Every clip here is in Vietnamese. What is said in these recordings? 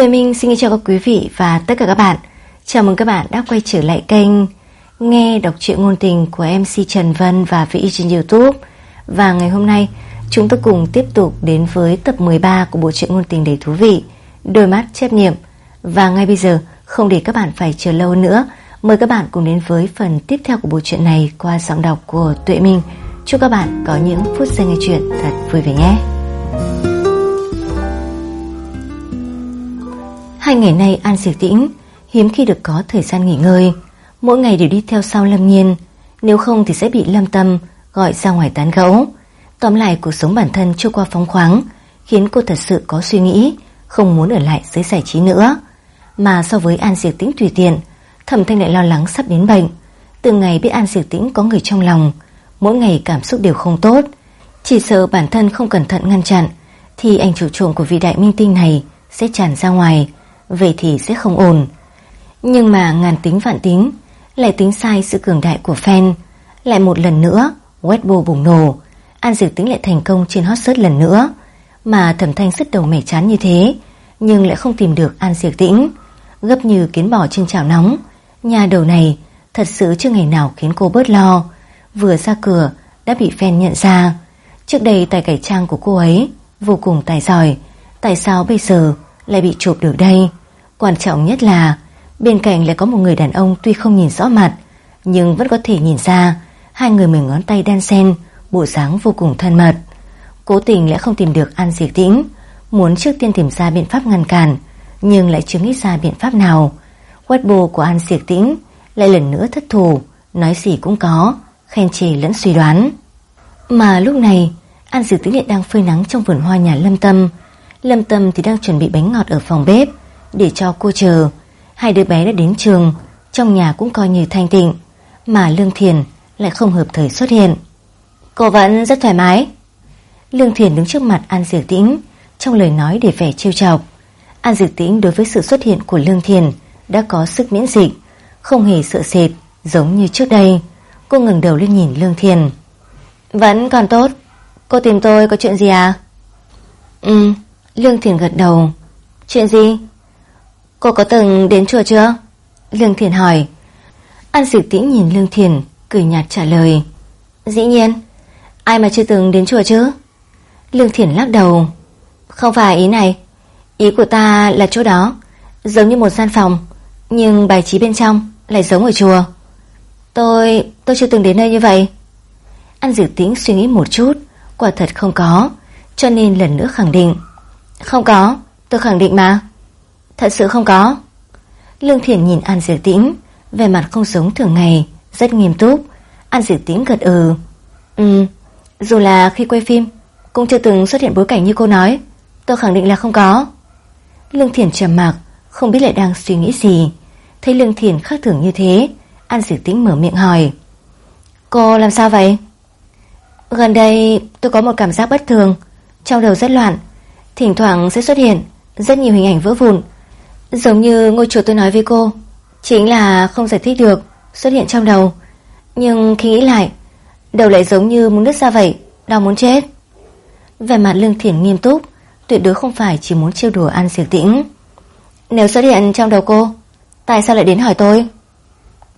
Tuệ Minh xin chào các quý vị và tất cả các bạn. Chào mừng các bạn đã quay trở lại kênh Nghe đọc truyện ngôn tình của MC Trần Vân và Vĩ trên Youtube. Và ngày hôm nay, chúng ta cùng tiếp tục đến với tập 13 của bộ truyện ngôn tình đầy thú vị Đôi mắt chép nhiệm. Và ngay bây giờ, không để các bạn phải chờ lâu nữa, mời các bạn cùng đến với phần tiếp theo của bộ truyện này qua giọng đọc của Tuệ Minh. Chúc các bạn có những phút giây nghe chuyện thật vui vẻ nhé. Hai ngày nay An Diệp Tĩnh hiếm khi được có thời gian nghỉ ngơi, mỗi ngày đều đi theo sau Lâm Nhiên, nếu không thì sẽ bị Lâm Tâm gọi ra ngoài tán gẫu. Tóm lại cuộc sống bản thân trôi qua phóng khoáng, khiến cô thật sự có suy nghĩ, không muốn ở lại dưới giải trí nữa. Mà so với An Diệp Tĩnh tùy tiện, Thẩm Thanh lại lo lắng sắp đến bệnh. Từ ngày biết An Diệp Tĩnh có người trong lòng, mỗi ngày cảm xúc đều không tốt. Chỉ sợ bản thân không cẩn thận ngăn chặn, thì ảnh chủ trộm của vị đại minh tinh này sẽ tràn ra ngoài, vậy thì sẽ không ổn. Nhưng mà ngàn tính vạn tính, lại tính sai sự cường đại của fan. Lại một lần nữa, Weibo bùng nổ, An Diệp Tĩnh lại thành công trên hot search lần nữa. Mà thẩm thanh sứt đầu mẻ chán như thế, nhưng lại không tìm được An Diệp Tĩnh. Gấp như kiến bò trên chảo nóng, nhà đầu này thật sự chưa ngày nào khiến cô bớt lo. Vừa ra cửa đã bị fan nhận ra. Trước đây tài cải trang của cô ấy vô cùng tài giỏi, tại sao bây giờ lại bị chụp được đây? Quan trọng nhất là bên cạnh lại có một người đàn ông tuy không nhìn rõ mặt nhưng vẫn có thể nhìn ra hai người mười ngón tay đan xen, bộ dáng vô cùng thân mật. Cố tình lại không tìm được An Diệp Tĩnh, muốn trước tiên tìm ra biện pháp ngăn cản, nhưng lại chưa nghĩ ra biện pháp nào. Weibo của An Diệp Tĩnh lại lần nữa thất thủ, nói gì cũng có, khen chê lẫn suy đoán. Mà lúc này, An Diệp Tĩnh lại đang phơi nắng trong vườn hoa nhà Lâm Tâm. Lâm Tâm thì đang chuẩn bị bánh ngọt ở phòng bếp, để cho cô chờ. Hai đứa bé đã đến trường, trong nhà cũng coi như thanh tịnh, mà Lương Thiền lại không hợp thời xuất hiện. Cô vẫn rất thoải mái. Lương Thiền đứng trước mặt An Diệp Tĩnh, trong lời nói để vẻ trêu chọc. An Diệp Tĩnh đối với sự xuất hiện của Lương Thiền đã có sức miễn dịch, không hề sợ sệt giống như trước đây. Cô ngừng đầu lên nhìn Lương Thiền. Vẫn còn tốt. Cô tìm tôi có chuyện gì à? Ừ, Lương Thiền gật đầu. Chuyện gì? Cô có từng đến chùa chưa? Lương Thiền hỏi. An Diệp Tĩnh nhìn Lương Thiền, cười nhạt trả lời. Dĩ nhiên, ai mà chưa từng đến chùa chứ? Lương Thiền lắc đầu. Không phải ý này, ý của ta là chỗ đó, giống như một gian phòng, nhưng bài trí bên trong lại giống ở chùa. Tôi, tôi chưa từng đến nơi như vậy. An Diệp Tĩnh suy nghĩ một chút, quả thật không có, cho nên lần nữa khẳng định. Không có, tôi khẳng định mà. Thật sự không có. Lương Thiển nhìn An Diệp Tĩnh, về mặt không giống thường ngày, rất nghiêm túc. An Diệp Tĩnh gật ừ. Ừ, dù là khi quay phim, cũng chưa từng xuất hiện bối cảnh như cô nói. Tôi khẳng định là không có. Lương Thiển trầm mặc, không biết lại đang suy nghĩ gì. Thấy Lương Thiển khác thường như thế, An Diệp Tĩnh mở miệng hỏi. Cô làm sao vậy? Gần đây tôi có một cảm giác bất thường, trong đầu rất loạn, thỉnh thoảng sẽ xuất hiện rất nhiều hình ảnh vỡ vụn, Giống như ngôi chùa tôi nói với cô, Chính là không giải thích được, Xuất hiện trong đầu. Nhưng khi nghĩ lại, Đầu lại giống như muốn nứt ra vậy, Đau muốn chết. Về mặt lương thiển nghiêm túc, Tuyệt đối không phải chỉ muốn trêu đùa An Diệp Tĩnh. Nếu xuất hiện trong đầu cô, Tại sao lại đến hỏi tôi?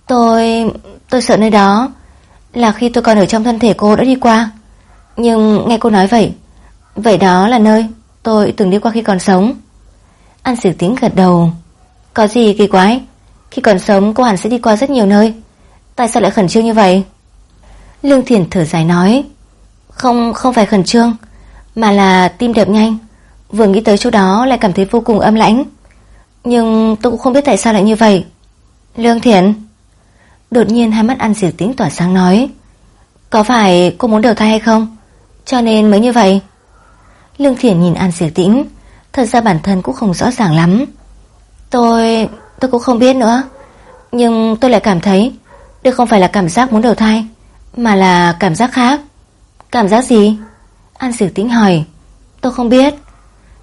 Tôi... tôi sợ nơi đó Là khi tôi còn ở trong thân thể cô đã đi qua. Nhưng nghe cô nói vậy Vậy đó là nơi tôi từng đi qua khi còn sống. An Sử Tính gật đầu. Có gì kỳ quái? Khi còn sống, cô hẳn sẽ đi qua rất nhiều nơi. Tại sao lại khẩn trương như vậy? Lương Thiền thở dài nói, Không không phải khẩn trương, Mà là tim đập nhanh. Vừa nghĩ tới chỗ đó, lại cảm thấy vô cùng âm lãnh. Nhưng tôi cũng không biết tại sao lại như vậy. Lương Thiển Đột nhiên hai mắt An Diệp Tĩnh tỏa sáng nói, Có phải cô muốn đầu thai hay không? Cho nên mới như vậy. Lương Thiển nhìn An Diệp Tĩnh Thật ra bản thân cũng không rõ ràng lắm. Tôi... tôi cũng không biết nữa. Nhưng tôi lại cảm thấy, Đây không phải là cảm giác muốn đầu thai, Mà là cảm giác khác. Cảm giác gì? An Sử Tĩnh hỏi. Tôi không biết.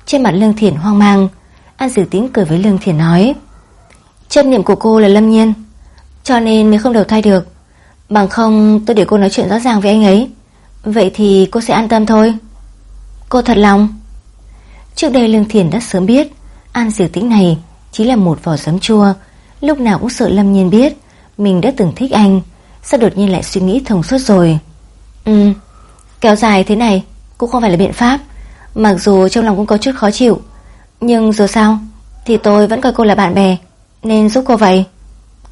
Trên mặt Lương Thiển hoang mang, An Sử Tĩnh cười với Lương Thiển nói, Chấp niệm của cô là Lâm Nhiên, Cho nên mới không đầu thai được. Bằng không, tôi để cô nói chuyện rõ ràng với anh ấy. Vậy thì cô sẽ an tâm thôi. Cô thật lòng? Trước đây Lương Thiền đã sớm biết An Diệp Tĩnh này chỉ là một vỏ giấm chua, lúc nào cũng sợ Lâm Nhiên biết mình đã từng thích anh, sao đột nhiên lại suy nghĩ thông suốt rồi. Ừ, kéo dài thế này cũng không phải là biện pháp, mặc dù trong lòng cũng có chút khó chịu, nhưng dù sao? Thì tôi vẫn coi cô là bạn bè, nên giúp cô vậy.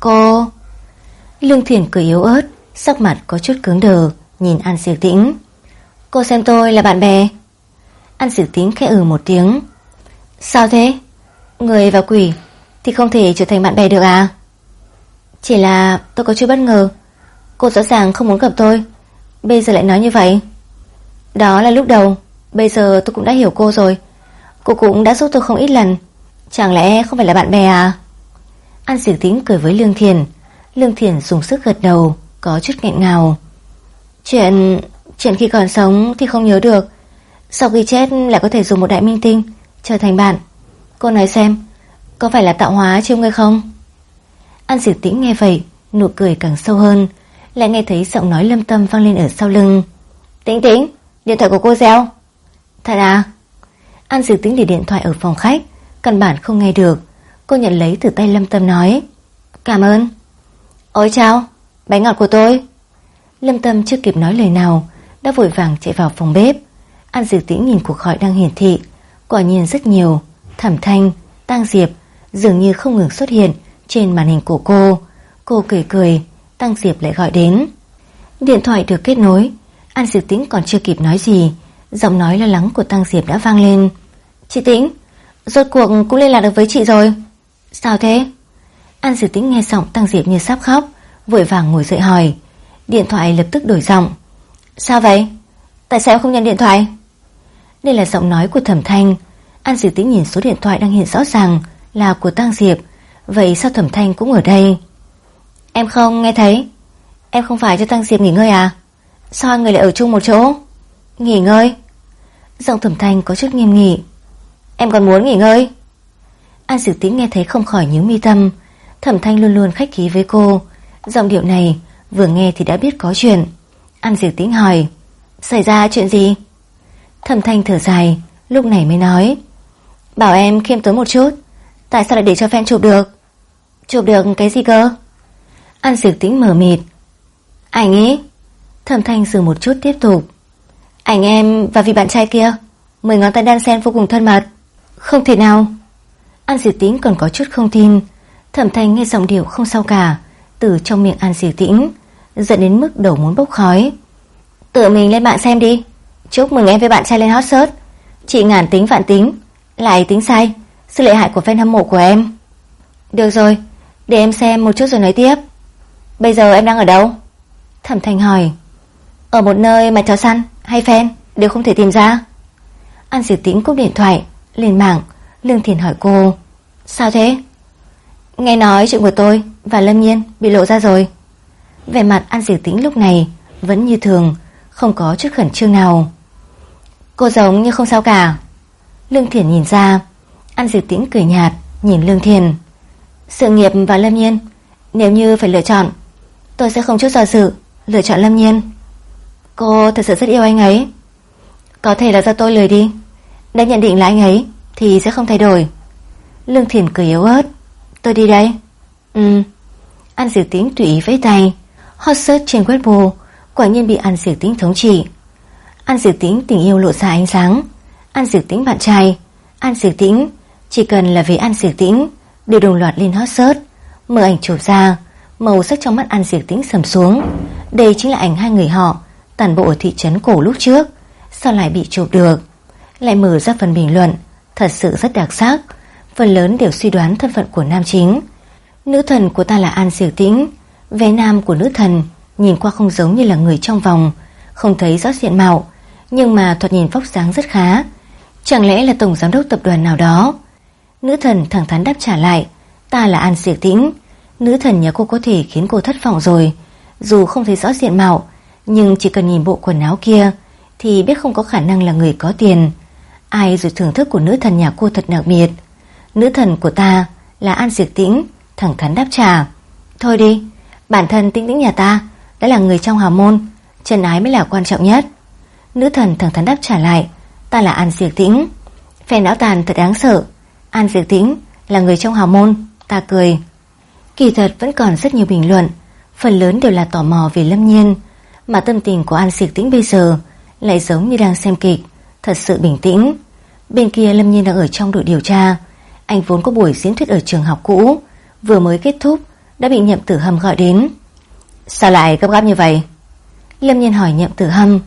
Cô... Lương thiền cười yếu ớt, sắc mặt có chút cứng đờ, nhìn An Diệp Tĩnh. Cô xem tôi là bạn bè. An Sử Tín khẽ ừ một tiếng. Sao thế? Người và quỷ thì không thể trở thành bạn bè được à? Chỉ là tôi có chút bất ngờ. Cô rõ ràng không muốn gặp tôi, bây giờ lại nói như vậy. Đó là lúc đầu, bây giờ tôi cũng đã hiểu cô rồi. Cô cũng đã giúp tôi không ít lần. Chẳng lẽ không phải là bạn bè à? An Sử Tín cười với Lương Thiền. Lương Thiền dùng sức gật đầu, có chút nghẹn ngào. Chuyện... chuyện khi còn sống thì không nhớ được. Sau khi chết lại có thể dùng một đại minh tinh trở thành bạn. Cô nói xem, có phải là tạo hóa chiêu ngươi không? An Diệp Tĩnh nghe vậy, nụ cười càng sâu hơn, lại nghe thấy giọng nói lâm tâm vang lên ở sau lưng. Tĩnh Tĩnh, điện thoại của cô reo. Thật à? An Diệp Tĩnh để điện thoại ở phòng khách, căn bản không nghe được. Cô nhận lấy từ tay lâm tâm nói. Cảm ơn. Ôi chào, bánh ngọt của tôi. Lâm tâm chưa kịp nói lời nào, đã vội vàng chạy vào phòng bếp. An Dược Tĩnh nhìn cuộc gọi đang hiển thị, quả nhiên rất nhiều. Thẩm Thanh, Tăng Diệp dường như không ngừng xuất hiện trên màn hình của cô. Cô cười cười, Tăng Diệp lại gọi đến. Điện thoại được kết nối, An Dược Tĩnh còn chưa kịp nói gì, giọng nói lo lắng của Tăng Diệp đã vang lên. Chị Tĩnh, rốt cuộc cũng liên lạc được với chị rồi. Sao thế? An Dược Tĩnh nghe giọng Tăng Diệp như sắp khóc, vội vàng ngồi dậy hỏi. Điện thoại lập tức đổi giọng. Sao vậy? Tại sao không nhận điện thoại? Đây là giọng nói của Thẩm Thanh. An Diệp Tĩnh nhìn số điện thoại đang hiện rõ ràng là của Tăng Diệp, Vậy sao Thẩm Thanh cũng ở đây? Em không nghe thấy. Em không phải cho Tăng Diệp nghỉ ngơi à? Sao hai người lại ở chung một chỗ? Nghỉ ngơi. Giọng Thẩm Thanh có chút nghiêm nghị. Em còn muốn nghỉ ngơi? An Diệp Tĩnh nghe thấy không khỏi nhíu mi tâm. Thẩm Thanh luôn luôn khách khí với cô. Giọng điệu này vừa nghe thì đã biết có chuyện. An Diệp Tĩnh hỏi Xảy ra chuyện gì Thẩm Thanh thở dài, Lúc này mới nói. Bảo em khiêm tốn một chút, Tại sao lại để cho fan chụp được? Chụp được cái gì cơ? An diệt tĩnh mở mịt. Ảnh ý Thẩm thanh dừng một chút tiếp tục. Ảnh em và vị bạn trai kia, Mười ngón tay đan sen vô cùng thân mật. Không thể nào. An diệt tĩnh còn có chút không tin. Thẩm thanh nghe giọng điệu không sao cả, Từ trong miệng An diệt tĩnh Dẫn đến mức đầu muốn bốc khói. Tự mình lên mạng xem đi. Chúc mừng em với bạn trai lên hot search Chị ngàn tính vạn tính. Lại tính sai. Sự lệ hại của fan hâm mộ của em. Được rồi, để em xem một chút rồi nói tiếp. Bây giờ em đang ở đâu? Thẩm Thanh hỏi. Ở một nơi mà chó săn hay fan Đều không thể tìm ra. An diệt Tĩnh cúp điện thoại, Lên mạng. Lương Thiền hỏi cô. Sao thế? Nghe nói chuyện của tôi và Lâm Nhiên bị lộ ra rồi. Vẻ mặt An diệt Tĩnh lúc này Vẫn như thường, Không có chút khẩn trương nào. Cô giống như không sao cả. Lương Thiền nhìn ra. An Diệp Tĩnh cười nhạt, Nhìn Lương Thiền sự nghiệp và Lâm Nhiên, Nếu như phải lựa chọn, Tôi sẽ không chút do dự Lựa chọn Lâm Nhiên. Cô thật sự rất yêu anh ấy. Có thể là do tôi lười đi. Đã nhận định là anh ấy Thì sẽ không thay đổi. Lương Thiền cười yếu ớt. Tôi đi đây. Ừ. An Diệu Tính tùy ý vẫy tay, Hot search trên Weibo, Quả nhiên bị An Diệu Tính thống trị. An Diệu Tĩnh tình yêu lộ ra ánh sáng An Diệu Tĩnh bạn trai An Diệu Tĩnh Chỉ cần là vì An Diệu Tĩnh đều đồng loạt lên hot search, mở ảnh chụp ra, màu sắc trong mắt An Diệp Tĩnh sầm xuống. Đây chính là ảnh hai người họ, toàn bộ ở thị trấn cổ lúc trước, sao lại bị chụp được? Lại mở ra phần bình luận, thật sự rất đặc sắc, phần lớn đều suy đoán thân phận của nam chính. Nữ thần của ta là An Diệp Tĩnh, Vé nam của nữ thần nhìn qua không giống như là người trong vòng, không thấy rõ diện mạo, nhưng mà thuật nhìn Phóc Sáng rất khá. Chẳng lẽ là tổng giám đốc tập đoàn nào đó? Nữ thần thẳng thắn đáp trả lại, Ta là An Diệp Tĩnh. Nữ thần nhà cô có thể khiến cô thất vọng rồi. Dù không thấy rõ diện mạo, Nhưng chỉ cần nhìn bộ quần áo kia, Thì biết không có khả năng là người có tiền. Ai rồi thưởng thức của nữ thần nhà cô thật đặc biệt Nữ thần của ta Là An Diệp Tĩnh, Thẳng thắn đáp trả. Thôi đi, Bản thân tĩnh tĩnh nhà ta Đã là người trong hào môn, Chân ái mới là quan trọng nhất. Nữ thần thẳng thắn đáp trả lại Ta là An Diệp Tĩnh Phe não tàn thật đáng sợ An Diệp Tĩnh là người trong hào môn, ta cười. Kỳ thật vẫn còn rất nhiều bình luận, phần lớn đều là tò mò về Lâm Nhiên, mà tâm tình của An Diệp Tĩnh bây giờ lại giống như đang xem kịch, thật sự bình tĩnh. Bên kia Lâm Nhiên đang ở trong đội điều tra, anh vốn có buổi diễn thuyết ở trường học cũ, vừa mới kết thúc đã bị Nhậm Tử Hâm gọi đến. Sao lại gấp gáp như vậy? Lâm Nhiên hỏi Nhậm Tử Hâm.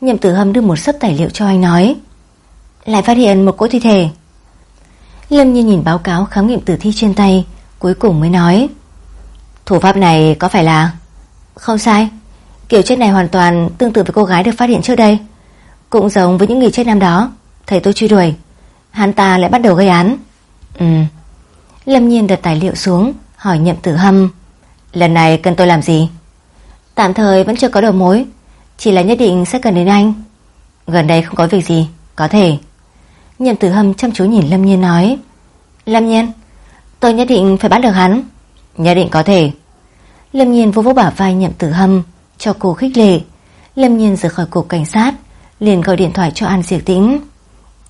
Nhậm Tử Hâm đưa một sấp tài liệu cho anh nói. Lại phát hiện một cỗ thi thể. Lâm Nhi nhìn báo cáo khám nghiệm tử thi trên tay, cuối cùng mới nói. Thủ pháp này có phải là... Không sai, kiểu chết này hoàn toàn tương tự với cô gái được phát hiện trước đây. Cũng giống với những người chết năm đó, thầy tôi truy đuổi. Hắn ta lại bắt đầu gây án. Ừ. Lâm Nhiên đặt tài liệu xuống, hỏi Nhậm Tử Hâm. Lần này cần tôi làm gì? Tạm thời vẫn chưa có đầu mối, chỉ là nhất định sẽ cần đến anh. Gần đây không có việc gì, có thể. Nhậm Tử Hâm chăm chú nhìn Lâm Nhiên nói. Lâm Nhiên, tôi nhất định phải bắt được hắn. Nhất định có thể. Lâm Nhiên vô vô bả vai Nhậm Tử Hâm, cho cô khích lệ. Lâm Nhiên rời khỏi cục cảnh sát, liền gọi điện thoại cho An Diệp Tĩnh.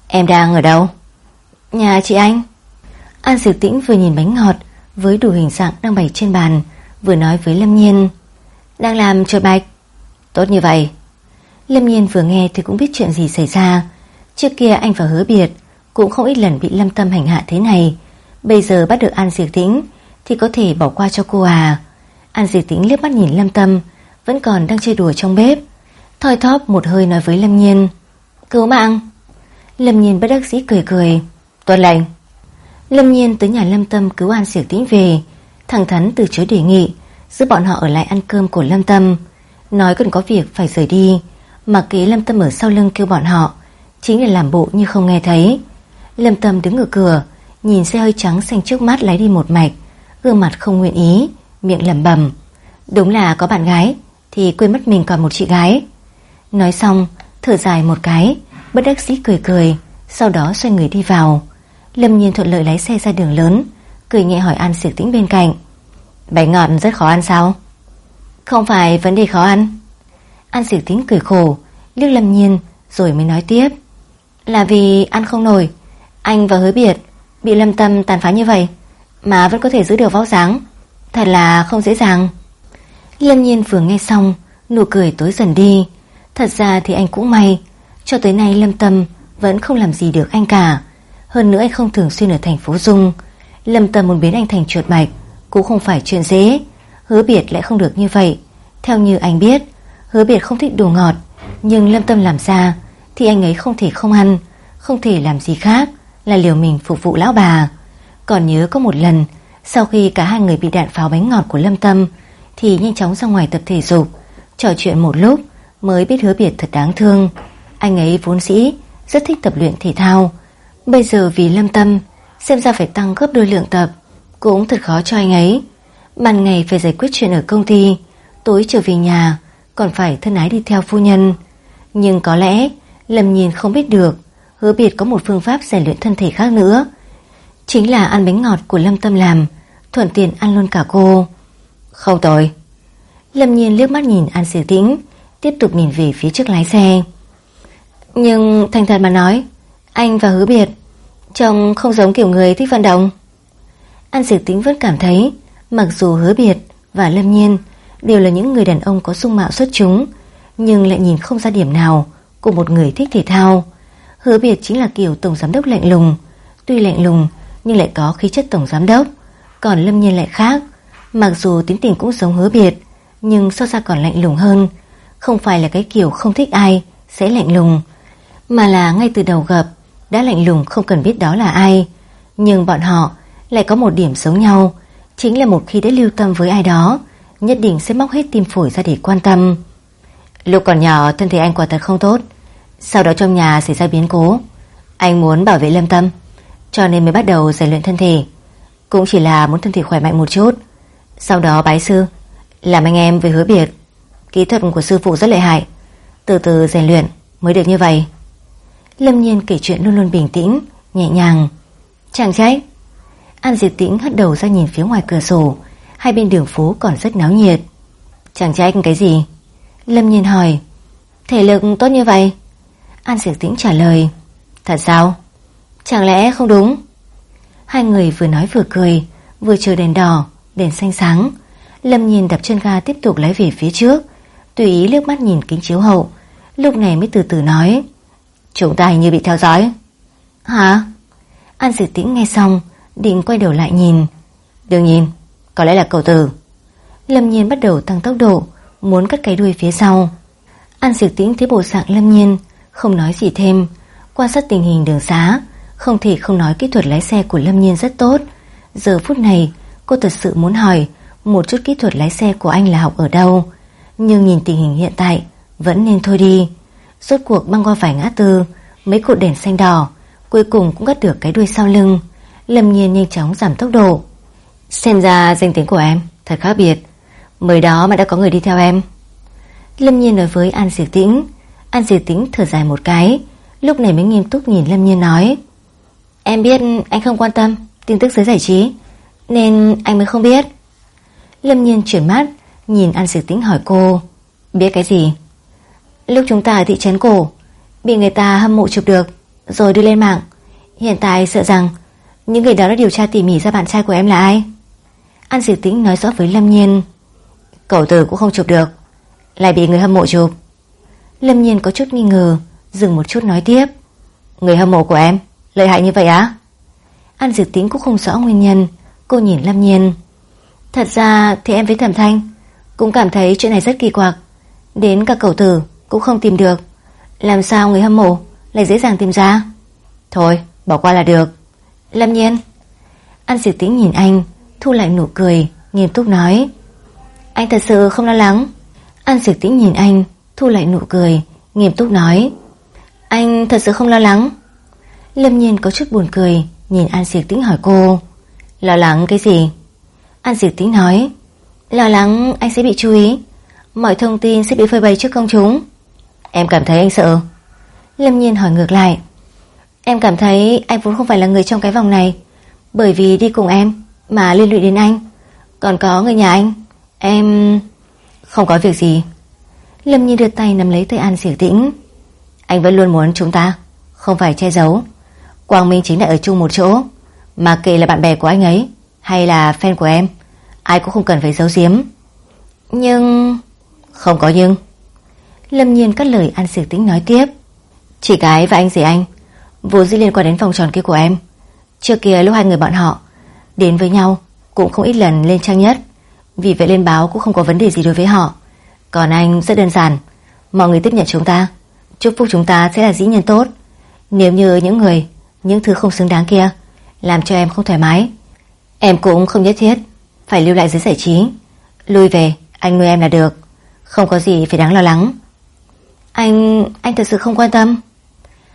Em đang ở đâu? Nhà chị anh. An Diệp Tĩnh vừa nhìn bánh ngọt với đủ hình dạng đang bày trên bàn, vừa nói với Lâm Nhiên. Đang làm trôi bạch. Tốt như vậy. Lâm Nhiên vừa nghe thì cũng biết chuyện gì xảy ra. Trước kia anh và hứa biệt cũng không ít lần bị Lâm Tâm hành hạ thế này. Bây giờ bắt được An Diệp Tĩnh thì có thể bỏ qua cho cô à. An Diệp Tĩnh liếc mắt nhìn Lâm Tâm, vẫn còn đang chơi đùa trong bếp. Thoi thóp một hơi nói với Lâm Nhiên. Cứu mạng. Lâm Nhiên bất đắc dĩ cười cười. Tuân lệnh. Lâm Nhiên tới nhà Lâm Tâm cứu An Diệp Tĩnh về. Thẳng thắn từ chối đề nghị giữ bọn họ ở lại ăn cơm của Lâm Tâm. Nói còn có việc phải rời đi. Mà kế Lâm Tâm ở sau lưng kêu bọn họ chính là làm bộ như không nghe thấy. Lâm Tâm đứng ở cửa, nhìn xe hơi trắng xanh trước mắt lái đi một mạch, gương mặt không nguyện ý, miệng lẩm bẩm. Đúng là có bạn gái, thì quên mất mình còn một chị gái. Nói xong, thở dài một cái, bất đắc dĩ cười cười, sau đó xoay người đi vào. Lâm Nhiên thuận lợi lái xe ra đường lớn, cười nhẹ hỏi An Siệt Tĩnh bên cạnh. Bánh ngọt rất khó ăn sao? Không phải vấn đề khó ăn. An Siệt Tĩnh cười khổ, liếc Lâm Nhiên rồi mới nói tiếp. Là vì ăn không nổi, anh và hứa biệt bị Lâm Tâm tàn phá như vậy mà vẫn có thể giữ được vóc dáng, thật là không dễ dàng. Lâm Nhiên vừa nghe xong, nụ cười tối dần đi. Thật ra thì anh cũng may, cho tới nay Lâm Tâm vẫn không làm gì được anh cả. Hơn nữa anh không thường xuyên ở thành phố Dung. Lâm Tâm muốn biến anh thành chuột bạch, cũng không phải chuyện dễ. Hứa biệt lại không được như vậy. Theo như anh biết, hứa biệt không thích đồ ngọt, nhưng Lâm Tâm làm ra thì anh ấy không thể không ăn, không thể làm gì khác là liều mình phục vụ lão bà. Còn nhớ có một lần, sau khi cả hai người bị đạn pháo bánh ngọt của Lâm Tâm, thì nhanh chóng ra ngoài tập thể dục, trò chuyện một lúc mới biết hứa biệt thật đáng thương. Anh ấy vốn sĩ rất thích tập luyện thể thao, bây giờ vì lâm tâm xem ra phải tăng gấp đôi lượng tập, cũng thật khó cho anh ấy. Ban ngày phải giải quyết chuyện ở công ty, tối trở về nhà còn phải thân ái đi theo phu nhân. Nhưng có lẽ Lâm Nhiên không biết được hứa biệt có một phương pháp rèn luyện thân thể khác nữa. Chính là ăn bánh ngọt của Lâm Tâm làm, thuận tiện ăn luôn cả cô. Không tội Lâm nhiên liếc mắt nhìn An Sử Tĩnh, tiếp tục nhìn về phía trước lái xe. Nhưng thành thật mà nói, anh và hứa biệt, trông không giống kiểu người thích vận động. An Sử Tĩnh vẫn cảm thấy, mặc dù hứa biệt và Lâm nhiên đều là những người đàn ông có sung mạo xuất chúng, nhưng lại nhìn không ra điểm nào của một người thích thể thao. Hứa biệt chính là kiểu tổng giám đốc lạnh lùng, tuy lạnh lùng nhưng lại có khí chất tổng giám đốc, còn Lâm Nhiên lại khác, Mặc dù tính tình cũng giống hứa biệt Nhưng so ra còn lạnh lùng hơn. Không phải là cái kiểu không thích ai Sẽ lạnh lùng Mà là ngay từ đầu gặp Đã lạnh lùng không cần biết đó là ai. Nhưng bọn họ lại có một điểm giống nhau. Chính là một khi đã lưu tâm với ai đó, Nhất định sẽ móc hết tim phổi ra để quan tâm. Lúc còn nhỏ, thân thể anh quả thật không tốt. Sau đó trong nhà xảy ra biến cố. Anh muốn bảo vệ lâm tâm, Cho nên mới bắt đầu rèn luyện thân thể. Cũng chỉ là muốn thân thể khỏe mạnh một chút. Sau đó bái sư, Làm anh em với hứa biệt. Kỹ thuật của sư phụ rất lợi hại. Từ từ rèn luyện mới được như vậy. Lâm nhiên kể chuyện luôn luôn bình tĩnh, Nhẹ nhàng. Chẳng trách An Diệp Tĩnh hất đầu ra nhìn phía ngoài cửa sổ. Hai bên đường phố còn rất náo nhiệt. Chẳng trách cái gì? Lâm nhiên hỏi. Thể lực tốt như vậy? An Diệp Tĩnh trả lời. Thật sao? Chẳng lẽ không đúng? Hai người vừa nói vừa cười Vừa chờ đèn đỏ, đèn xanh sáng. Lâm nhìn đập chân ga tiếp tục lái về phía trước. Tùy ý liếc mắt nhìn kính chiếu hậu. Lúc này mới từ từ nói. Chúng ta như bị theo dõi. Hả? An Diệp Tĩnh nghe xong Định quay đầu lại nhìn. Đừng nhìn, có lẽ là cầu tử Lâm Nhiên bắt đầu tăng tốc độ Muốn cắt cái đuôi phía sau. An diệt Tĩnh thấy bộ dạng Lâm Nhiên Không nói gì thêm. Quan sát tình hình đường xá Không thể không nói kỹ thuật lái xe của Lâm Nhiên rất tốt. Giờ phút này Cô thật sự muốn hỏi Một chút kỹ thuật lái xe của anh là học ở đâu? Nhưng nhìn tình hình hiện tại Vẫn nên thôi đi. Rốt cuộc băng qua vài ngã tư Mấy cột đèn xanh đỏ Cuối cùng cũng gắt được cái đuôi sau lưng. Lâm nhiên nhanh chóng giảm tốc độ. Xem ra danh tiếng của em Thật khác biệt. Mới đó mà đã có người đi theo em. Lâm nhiên nói với An Diệp Tĩnh. An Diệp Tĩnh thở dài một cái. Lúc này mới nghiêm túc nhìn Lâm nhiên nói. Em biết anh không quan tâm Tin tức giới giải trí, Nên anh mới không biết. Lâm nhiên chuyển mắt, Nhìn An Diệp Tĩnh hỏi cô, Biết cái gì? Lúc chúng ta ở thị trấn cổ, Bị người ta hâm mộ chụp được, Rồi đưa lên mạng. Hiện tại sợ rằng những người đó đã điều tra tỉ mỉ ra bạn trai của em là ai? An Diệp Tĩnh nói rõ với Lâm Nhiên. Cậu tử cũng không chụp được. Lại bị người hâm mộ chụp. Lâm Nhiên có chút nghi ngờ, Dừng một chút nói tiếp. Người hâm mộ của em, Lợi hại như vậy á? An Diệp Tĩnh cũng không rõ nguyên nhân. Cô nhìn Lâm Nhiên. Thật ra thì em với Thẩm Thanh Cũng cảm thấy chuyện này rất kỳ quặc. Đến cả cậu tử cũng không tìm được. Làm sao người hâm mộ Lại dễ dàng tìm ra? Thôi, bỏ qua là được. Lâm nhiên. An diệt tĩnh nhìn anh, Thu lại nụ cười, Nghiêm túc nói. Anh thật sự không lo lắng. An diệt tĩnh nhìn anh, Thu lại nụ cười, Nghiêm túc nói. Anh thật sự không lo lắng. Lâm nhiên có chút buồn cười, Nhìn An diệt tĩnh hỏi cô. Lo lắng cái gì? An diệt tĩnh nói. Lo lắng anh sẽ bị chú ý. Mọi thông tin sẽ bị phơi bày trước công chúng. Em cảm thấy anh sợ. Lâm nhiên hỏi ngược lại. Em cảm thấy anh vốn không phải là người trong cái vòng này. Bởi vì đi cùng em Mà liên lụy đến anh. Còn có người nhà anh, Em... Không có việc gì. Lâm Nhi đưa tay nắm lấy tay An Diệu Tĩnh. Anh vẫn luôn muốn chúng ta Không phải che giấu. Quang Minh chính là ở chung một chỗ. Mà kệ là bạn bè của anh ấy Hay là fan của em, Ai cũng không cần phải giấu giếm. Nhưng... Không có nhưng. Lâm nhiên cắt lời An Diệu Tĩnh nói tiếp. Chỉ cái và anh gì anh Vốn dĩ liên quan đến vòng tròn kia của em. Trước kia lúc hai người bọn họ Đến với nhau cũng không ít lần lên trang nhất. Vì vậy lên báo cũng không có vấn đề gì đối với họ. Còn anh rất đơn giản. Mọi người tiếp nhận chúng ta. Chúc phúc chúng ta sẽ là dĩ nhân tốt. Nếu như những người, Những thứ không xứng đáng kia Làm cho em không thoải mái, Em cũng không nhất thiết Phải lưu lại dưới giải trí. Lui về, anh nuôi em là được. Không có gì phải đáng lo lắng. Anh... anh thật sự không quan tâm.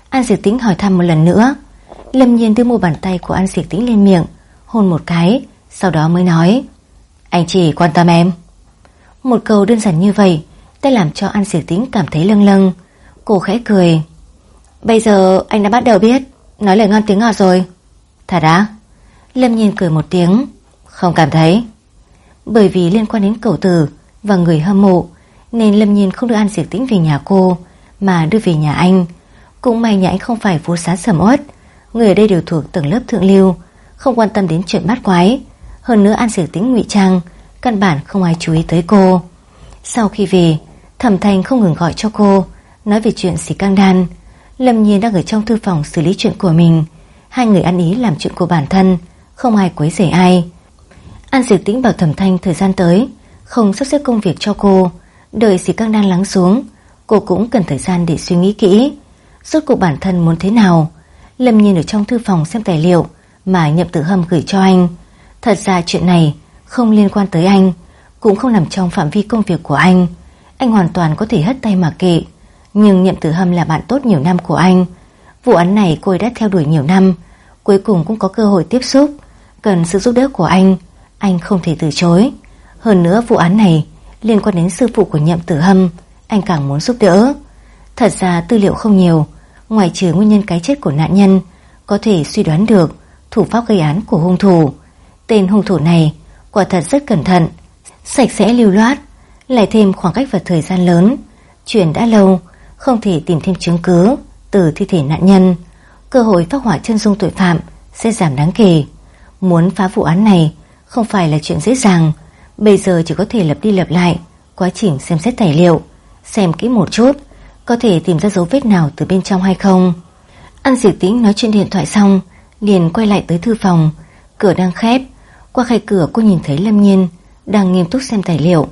An Diệt Tĩnh hỏi thăm một lần nữa. Lâm nhiên đưa một bàn tay của An Diệt Tĩnh lên miệng, Hôn một cái, Sau đó mới nói, Anh chỉ quan tâm em. Một câu đơn giản như vậy Đã làm cho An Diệt Tĩnh cảm thấy lâng lâng. Cô khẽ cười, Bây giờ anh đã bắt đầu biết, Nói lời ngon tiếng ngọt rồi. Thật á? Lâm nhiên cười một tiếng, Không cảm thấy. Bởi vì liên quan đến cậu tử Và người hâm mộ, Nên Lâm nhiên không đưa An Diệp Tĩnh về nhà cô, Mà đưa về nhà anh cũng may nhà anh không phải phố xá sầm uất. Người ở đây đều thuộc tầng lớp thượng lưu, Không quan tâm đến chuyện bát quái. Hơn nữa An Sử tính ngụy trang, Căn bản không ai chú ý tới cô. Sau khi về, Thẩm Thành không ngừng gọi cho cô, Nói về chuyện xì căng đan. Lâm nhiên đang ở trong thư phòng xử lý chuyện của mình. Hai người ăn ý làm chuyện của bản thân, Không ai quấy rầy ai. An Diệp Tĩnh bảo Thẩm Thanh thời gian tới, Không sắp xếp công việc cho cô. Đợi xì căng đan lắng xuống, Cô cũng cần thời gian để suy nghĩ kỹ. Rốt cuộc bản thân muốn thế nào? Lâm nhìn ở trong thư phòng xem tài liệu Mà nhậm tử hâm gửi cho anh. Thật ra chuyện này không liên quan tới anh, Cũng không nằm trong phạm vi công việc của anh. Anh hoàn toàn có thể hất tay mà kệ, Nhưng nhậm tử hâm là bạn tốt nhiều năm của anh. Vụ án này cô ấy đã theo đuổi nhiều năm, Cuối cùng cũng có cơ hội tiếp xúc, Cần sự giúp đỡ của anh Anh không thể từ chối. Hơn nữa vụ án này liên quan đến sư phụ của nhậm tử hâm, Anh càng muốn giúp đỡ. Thật ra tư liệu không nhiều Ngoài trừ nguyên nhân cái chết của nạn nhân Có thể suy đoán được Thủ pháp gây án của hung thủ. Tên hung thủ này quả thật rất cẩn thận Sạch sẽ lưu loát Lại thêm khoảng cách và thời gian lớn Chuyện đã lâu Không thể tìm thêm chứng cứ Từ thi thể nạn nhân. Cơ hội phát hỏa chân dung tội phạm Sẽ giảm đáng kể. Muốn phá vụ án này không phải là chuyện dễ dàng, bây giờ chỉ có thể lập đi lập lại quá trình xem xét tài liệu, xem kỹ một chút, có thể tìm ra dấu vết nào từ bên trong hay không. Ăn diệt Tĩnh nói chuyện điện thoại xong, liền quay lại tới thư phòng, cửa đang khép, qua khay cửa cô nhìn thấy Lâm Nhiên đang nghiêm túc xem tài liệu,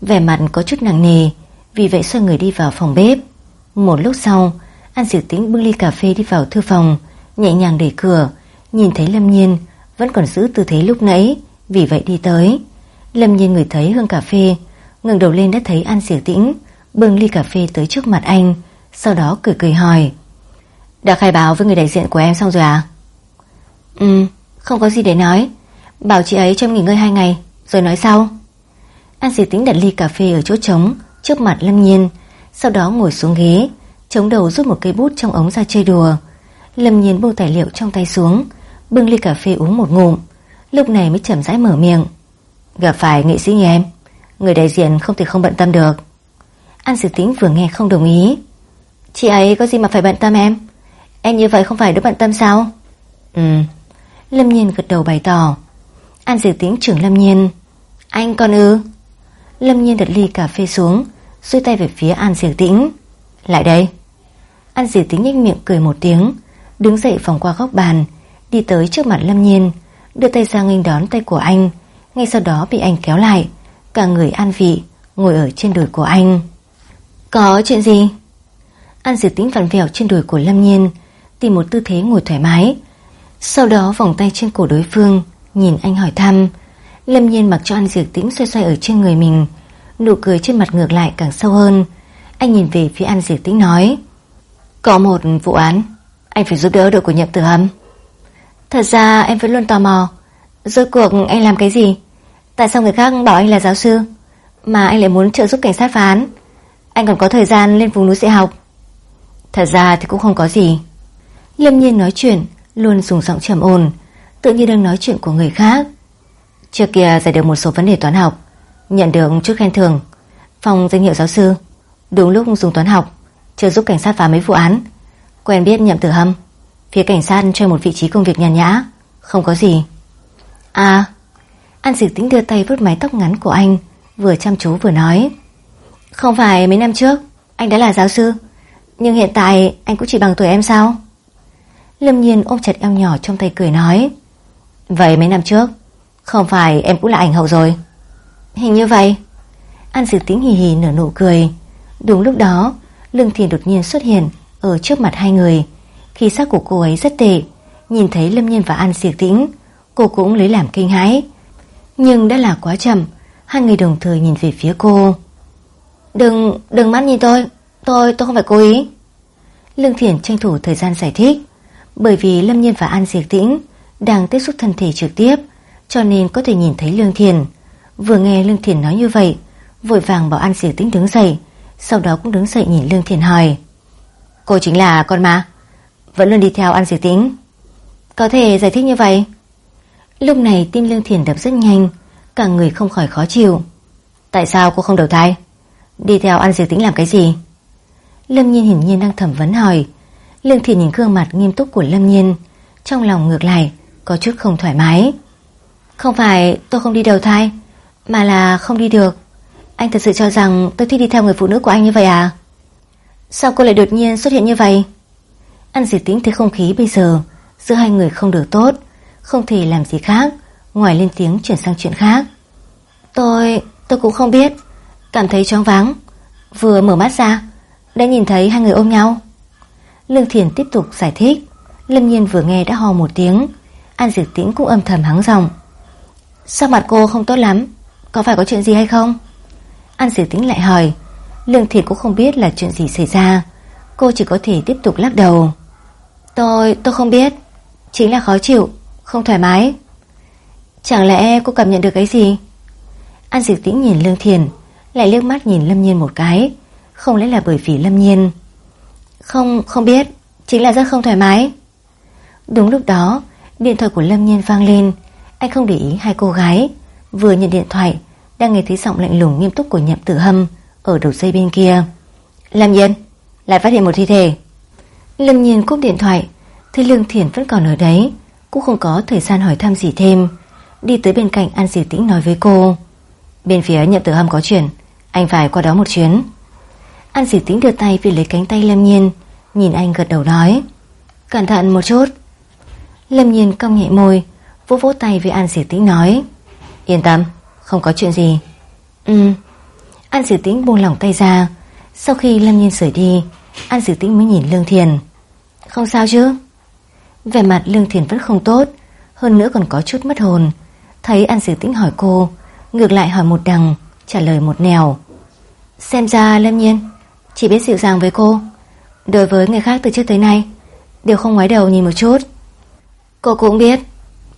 vẻ mặt có chút nặng nề, vì vậy xoay người đi vào phòng bếp. Một lúc sau, An Diệp Tĩnh bưng ly cà phê đi vào thư phòng, nhẹ nhàng đẩy cửa, nhìn thấy Lâm Nhiên vẫn còn giữ tư thế lúc nãy, vì vậy đi tới. Lâm Nhiên người thấy hương cà phê, ngẩng đầu lên đã thấy An Diệp Tĩnh bưng ly cà phê tới trước mặt anh, sau đó cười cười hỏi: "Đã khai báo với người đại diện của em xong rồi à?" "Ừ, không có gì để nói, bảo chị ấy cho em nghỉ ngơi hai ngày rồi nói sau." An dì tính đặt ly cà phê ở chỗ trống trước mặt Lâm Nhiên, sau đó ngồi xuống ghế, chống đầu rút một cây bút trong ống ra chơi đùa. Lâm Nhiên buông tài liệu trong tay xuống, bưng ly cà phê uống một ngụm, lúc này mới chậm rãi mở miệng. Gặp phải nghệ sĩ như em, người đại diện không thể không bận tâm được. An Sử Tĩnh vừa nghe không đồng ý. Chị ấy có gì mà phải bận tâm em? Em như vậy không phải đứa bận tâm sao? Ừ. Lâm Nhiên gật đầu bày tỏ. An Sử Tĩnh trưởng Lâm Nhiên. Anh con ư? Lâm Nhiên đặt ly cà phê xuống, xuôi tay về phía An Diệp Tĩnh. Lại đây. An Diệp Tĩnh nhếch miệng cười một tiếng, đứng dậy vòng qua góc bàn, đi tới trước mặt Lâm Nhiên, đưa tay ra nghênh đón tay của anh, ngay sau đó bị anh kéo lại, cả người an vị, ngồi ở trên đùi của anh. Có chuyện gì? An Diệp Tĩnh vặn vẹo trên đùi của Lâm Nhiên, tìm một tư thế ngồi thoải mái, sau đó vòng tay trên cổ đối phương, nhìn anh hỏi thăm. Lâm Nhiên mặc cho An Diệp Tĩnh xoay xoay ở trên người mình, nụ cười trên mặt ngược lại càng sâu hơn. Anh nhìn về phía An Diệp Tĩnh nói, có một vụ án, anh phải giúp đỡ đội của nhậm tử hâm. Thật ra em vẫn luôn tò mò, rốt cuộc anh làm cái gì? Tại sao người khác bảo anh là giáo sư, mà anh lại muốn trợ giúp cảnh sát phá án? Anh còn có thời gian lên vùng núi sẽ học. Thật ra thì cũng không có gì. Lâm Nhiên nói chuyện, luôn dùng giọng trầm ồn tự như đang nói chuyện của người khác. Trước kia giải được một số vấn đề toán học Nhận được chút khen thưởng Phòng danh hiệu giáo sư Đúng lúc dùng toán học chưa giúp cảnh sát phá mấy vụ án Quen biết nhậm tử hâm Phía cảnh sát cho một vị trí công việc nhàn nhã Không có gì À An dịch tính đưa tay vuốt mái tóc ngắn của anh Vừa chăm chú vừa nói không phải mấy năm trước, Anh đã là giáo sư. Nhưng hiện tại anh cũng chỉ bằng tuổi em sao? Lâm nhiên ôm chặt eo nhỏ trong tay cười nói, Vậy mấy năm trước, không phải em cũng là ảnh hậu rồi. Hình như vậy. An Dược Tính hì hì nở nụ cười. Đúng lúc đó, Lương Thiền đột nhiên xuất hiện Ở trước mặt hai người. Khi sắc của cô ấy rất tệ, Nhìn thấy Lâm Nhiên và An Diệp Tĩnh, Cô cũng lấy làm kinh hãi. Nhưng đã là quá chậm, Hai người đồng thời nhìn về phía cô. Đừng, đừng mắt nhìn tôi Tôi, tôi không phải cố ý Lương Thiển tranh thủ thời gian giải thích Bởi vì Lâm Nhiên và An diệt Tĩnh Đang tiếp xúc thân thể trực tiếp cho nên có thể nhìn thấy Lương Thiển Vừa nghe Lương Thiển nói như vậy, vội vàng bảo An diệt Tĩnh đứng dậy, sau đó cũng đứng dậy nhìn Lương Thiển hỏi. Cô chính là con ma, vẫn luôn đi theo An diệt Tĩnh. Có thể giải thích như vậy. Lúc này tim Lương Thiển đập rất nhanh, cả người không khỏi khó chịu. Tại sao cô không đầu thai? Đi theo An Diệp Tĩnh làm cái gì? Lâm Nhiên hiển nhiên đang thẩm vấn hỏi. Lương thị nhìn gương mặt nghiêm túc của Lâm Nhiên, trong lòng ngược lại có chút không thoải mái. Không phải tôi không đi đầu thai Mà là không đi được Anh thật sự cho rằng tôi thích đi theo người phụ nữ của anh như vậy à Sao cô lại đột nhiên xuất hiện như vậy Anh diệt tính thấy không khí bây giờ Giữa hai người không được tốt Không thể làm gì khác Ngoài lên tiếng chuyển sang chuyện khác Tôi, tôi cũng không biết Cảm thấy choáng váng. Vừa mở mắt ra Đã nhìn thấy hai người ôm nhau. Lương Thiền tiếp tục giải thích. Lâm Nhiên vừa nghe đã ho một tiếng. An Diệp Tĩnh cũng âm thầm hắng giọng. Sắc mặt cô không tốt lắm. Có phải có chuyện gì hay không? An sử Tĩnh lại hỏi. Lương thiền cũng không biết là chuyện gì xảy ra. Cô chỉ có thể tiếp tục lắc đầu. Tôi, tôi không biết. Chính là khó chịu, không thoải mái. Chẳng lẽ cô cảm nhận được cái gì? An dịch tĩnh nhìn Lương Thiền lại liếc mắt nhìn Lâm Nhiên một cái. Không lẽ là bởi vì Lâm Nhiên? Không, không biết. Chính là rất không thoải mái. Đúng lúc đó Điện thoại của Lâm Nhiên vang lên. Anh không để ý hai cô gái. Vừa nhận điện thoại Đang nghe thấy giọng lạnh lùng nghiêm túc của nhậm tử hâm Ở đầu dây bên kia. Lâm Nhiên Lại phát hiện một thi thể. Lâm Nhiên cúp điện thoại Thấy Lương Thiển vẫn còn ở đấy Cũng không có thời gian hỏi thăm gì thêm. Đi tới bên cạnh An Diệp Tĩnh nói với cô. Bên phía nhậm tử hâm có chuyện. Anh phải qua đó một chuyến. An Diệp Tĩnh đưa tay vì lấy cánh tay Lâm Nhiên, Nhìn anh gật đầu nói, Cẩn thận một chút. Lâm Nhiên cong nhẹ môi, Vỗ vỗ tay với An Diệp Tĩnh nói, Yên tâm, không có chuyện gì. Ừ. An Diệp Tĩnh buông lỏng tay ra. Sau khi Lâm Nhiên rời đi, An Diệp Tĩnh mới nhìn Lương Thiền. Không sao chứ? Vẻ mặt Lương Thiền vẫn không tốt, Hơn nữa còn có chút mất hồn. Thấy An Diệp Tĩnh hỏi cô, Ngược lại hỏi một đằng Trả lời một nẻo. Xem ra, Lâm Nhiên, Chỉ biết dịu dàng với cô. Đối với người khác từ trước tới nay, Đều không ngoái đầu nhìn một chút. Cô cũng biết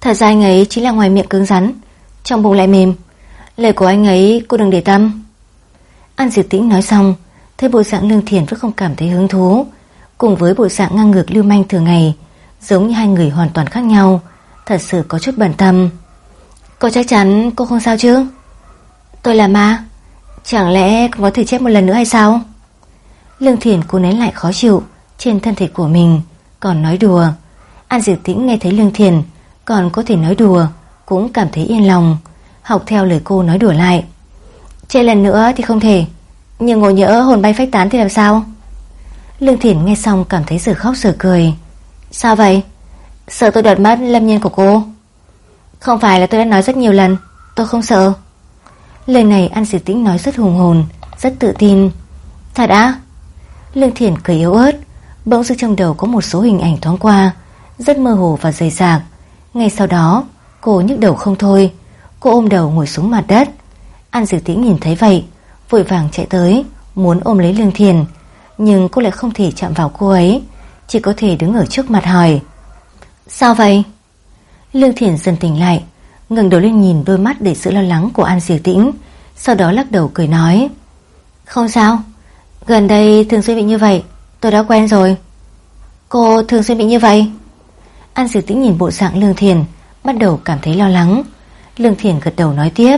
Thật ra anh ấy chính là ngoài miệng cứng rắn, Trong bụng lại mềm. Lời của anh ấy, cô đừng để tâm. An Diệp Tĩnh nói xong, Thấy bộ dạng Lương Thiền vẫn không cảm thấy hứng thú, Cùng với bộ dạng ngang ngược lưu manh thường ngày, Giống như hai người hoàn toàn khác nhau, Thật sự có chút bận tâm. Cô chắc chắn cô không sao chứ? Tôi là ma. Chẳng lẽ có thể chết một lần nữa hay sao? Lương Thiền cố nén lại khó chịu Trên thân thể của mình, Còn nói đùa. An Diệp Tĩnh nghe thấy Lương Thiền Còn có thể nói đùa, Cũng cảm thấy yên lòng, Học theo lời cô nói đùa lại. Chết lần nữa thì không thể, Nhưng ngồi nhỡ hồn bay phách tán thì làm sao? Lương Thiền nghe xong cảm thấy giờ khóc giờ cười. Sao vậy? Sợ tôi đoạt mất lâm nhân của cô? Không phải là tôi đã nói rất nhiều lần, Tôi không sợ. Lời này An Diệp Tĩnh nói rất hùng hồn, Rất tự tin. Thật á? Lương Thiền cười yếu ớt, Bỗng dưng trong đầu có một số hình ảnh thoáng qua, Rất mơ hồ và dày dạc. Ngay sau đó, cô nhức đầu không thôi. Cô ôm đầu ngồi xuống mặt đất. An Diệp Tĩnh nhìn thấy vậy, Vội vàng chạy tới, Muốn ôm lấy Lương Thiền Nhưng cô lại không thể chạm vào cô ấy, Chỉ có thể đứng ở trước mặt hỏi. Sao vậy? Lương Thiền dần tỉnh lại ngẩng đầu lên nhìn đôi mắt để sự lo lắng của An Diệp Tĩnh, Sau đó lắc đầu cười nói, Không sao, Gần đây thường xuyên bị như vậy, Tôi đã quen rồi. Cô thường xuyên bị như vậy? An Diệp Tĩnh nhìn bộ dạng Lương Thiền, Bắt đầu cảm thấy lo lắng. Lương Thiền gật đầu nói tiếp,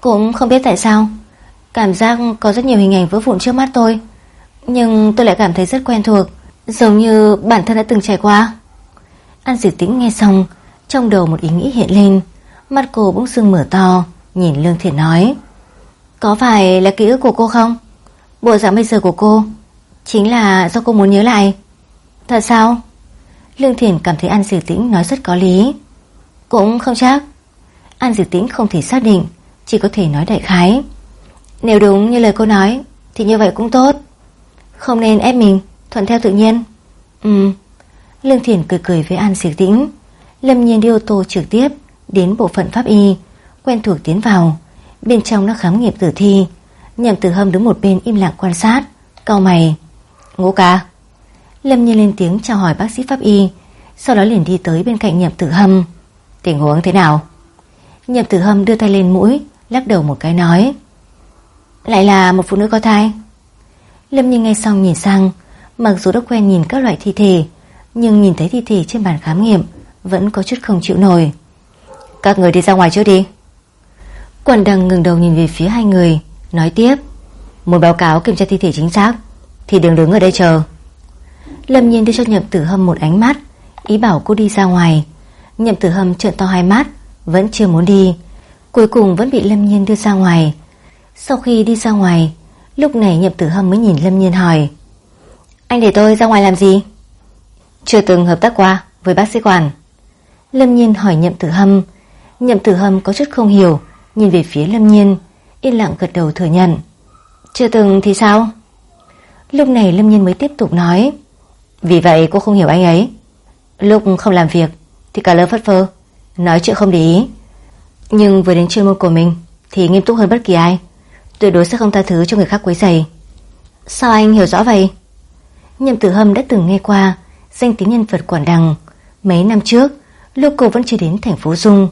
Cũng không biết tại sao, Cảm giác có rất nhiều hình ảnh vỡ vụn trước mắt tôi, Nhưng tôi lại cảm thấy rất quen thuộc, Giống như bản thân đã từng trải qua. An Diệp Tĩnh nghe xong, Trong đầu một ý nghĩ hiện lên. Mắt cô bỗng sưng mở to, Nhìn Lương thiện nói. Có phải là ký ức của cô không? Bộ dạng bây giờ của cô, Chính là do cô muốn nhớ lại. Thật sao? Lương thiện cảm thấy An Diệp Tĩnh nói rất có lý. Cũng không chắc. An Diệp Tĩnh không thể xác định, Chỉ có thể nói đại khái. Nếu đúng như lời cô nói, Thì như vậy cũng tốt. Không nên ép mình, thuận theo tự nhiên. Ừ. Lương thiện cười cười với An Diệp Tĩnh, Lâm nhiên đi ô tô trực tiếp. Đến bộ phận pháp y, Quen thuộc tiến vào. Bên trong nó khám nghiệm tử thi Nhậm tử hâm đứng một bên im lặng quan sát, Cau mày. Ngô ca? Lâm nhiên lên tiếng chào hỏi bác sĩ pháp y, Sau đó liền đi tới bên cạnh nhậm tử hâm Tình huống thế nào? Nhậm tử hâm đưa tay lên mũi, Lắc đầu một cái nói, Lại là một phụ nữ có thai. Lâm Nhiên nghe xong nhìn sang, Mặc dù đã quen nhìn các loại thi thể, Nhưng nhìn thấy thi thể trên bàn khám nghiệm Vẫn có chút không chịu nổi. Các người đi ra ngoài trước đi. Quần đằng ngừng đầu nhìn về phía hai người, Nói tiếp. Muốn báo cáo kiểm tra thi thể chính xác, Thì đừng đứng ở đây chờ. Lâm Nhiên đưa cho Nhậm Tử Hâm một ánh mắt, Ý bảo cô đi ra ngoài. Nhậm Tử Hâm trợn to hai mắt, vẫn chưa muốn đi. Cuối cùng vẫn bị Lâm Nhiên đưa ra ngoài. Sau khi đi ra ngoài, Lúc này Nhậm Tử Hâm mới nhìn Lâm Nhiên hỏi, Anh để tôi ra ngoài làm gì? Chưa từng hợp tác qua Với bác sĩ quản Lâm Nhiên hỏi Nhậm Tử Hâm Nhậm Tử Hâm có chút không hiểu, Nhìn về phía Lâm Nhiên, Yên lặng gật đầu thừa nhận. Chưa từng thì sao? Lúc này Lâm Nhiên mới tiếp tục nói, Vì vậy cô không hiểu anh ấy. Lúc không làm việc Thì cả lớp phất phơ, Nói chuyện không để ý. Nhưng vừa đến chuyên môn của mình Thì nghiêm túc hơn bất kỳ ai, Tuyệt đối sẽ không tha thứ cho người khác quấy rầy. Sao anh hiểu rõ vậy? Nhậm tử hâm đã từng nghe qua Danh tính nhân vật quản đằng Mấy năm trước, Lúc cô vẫn chưa đến thành phố Dung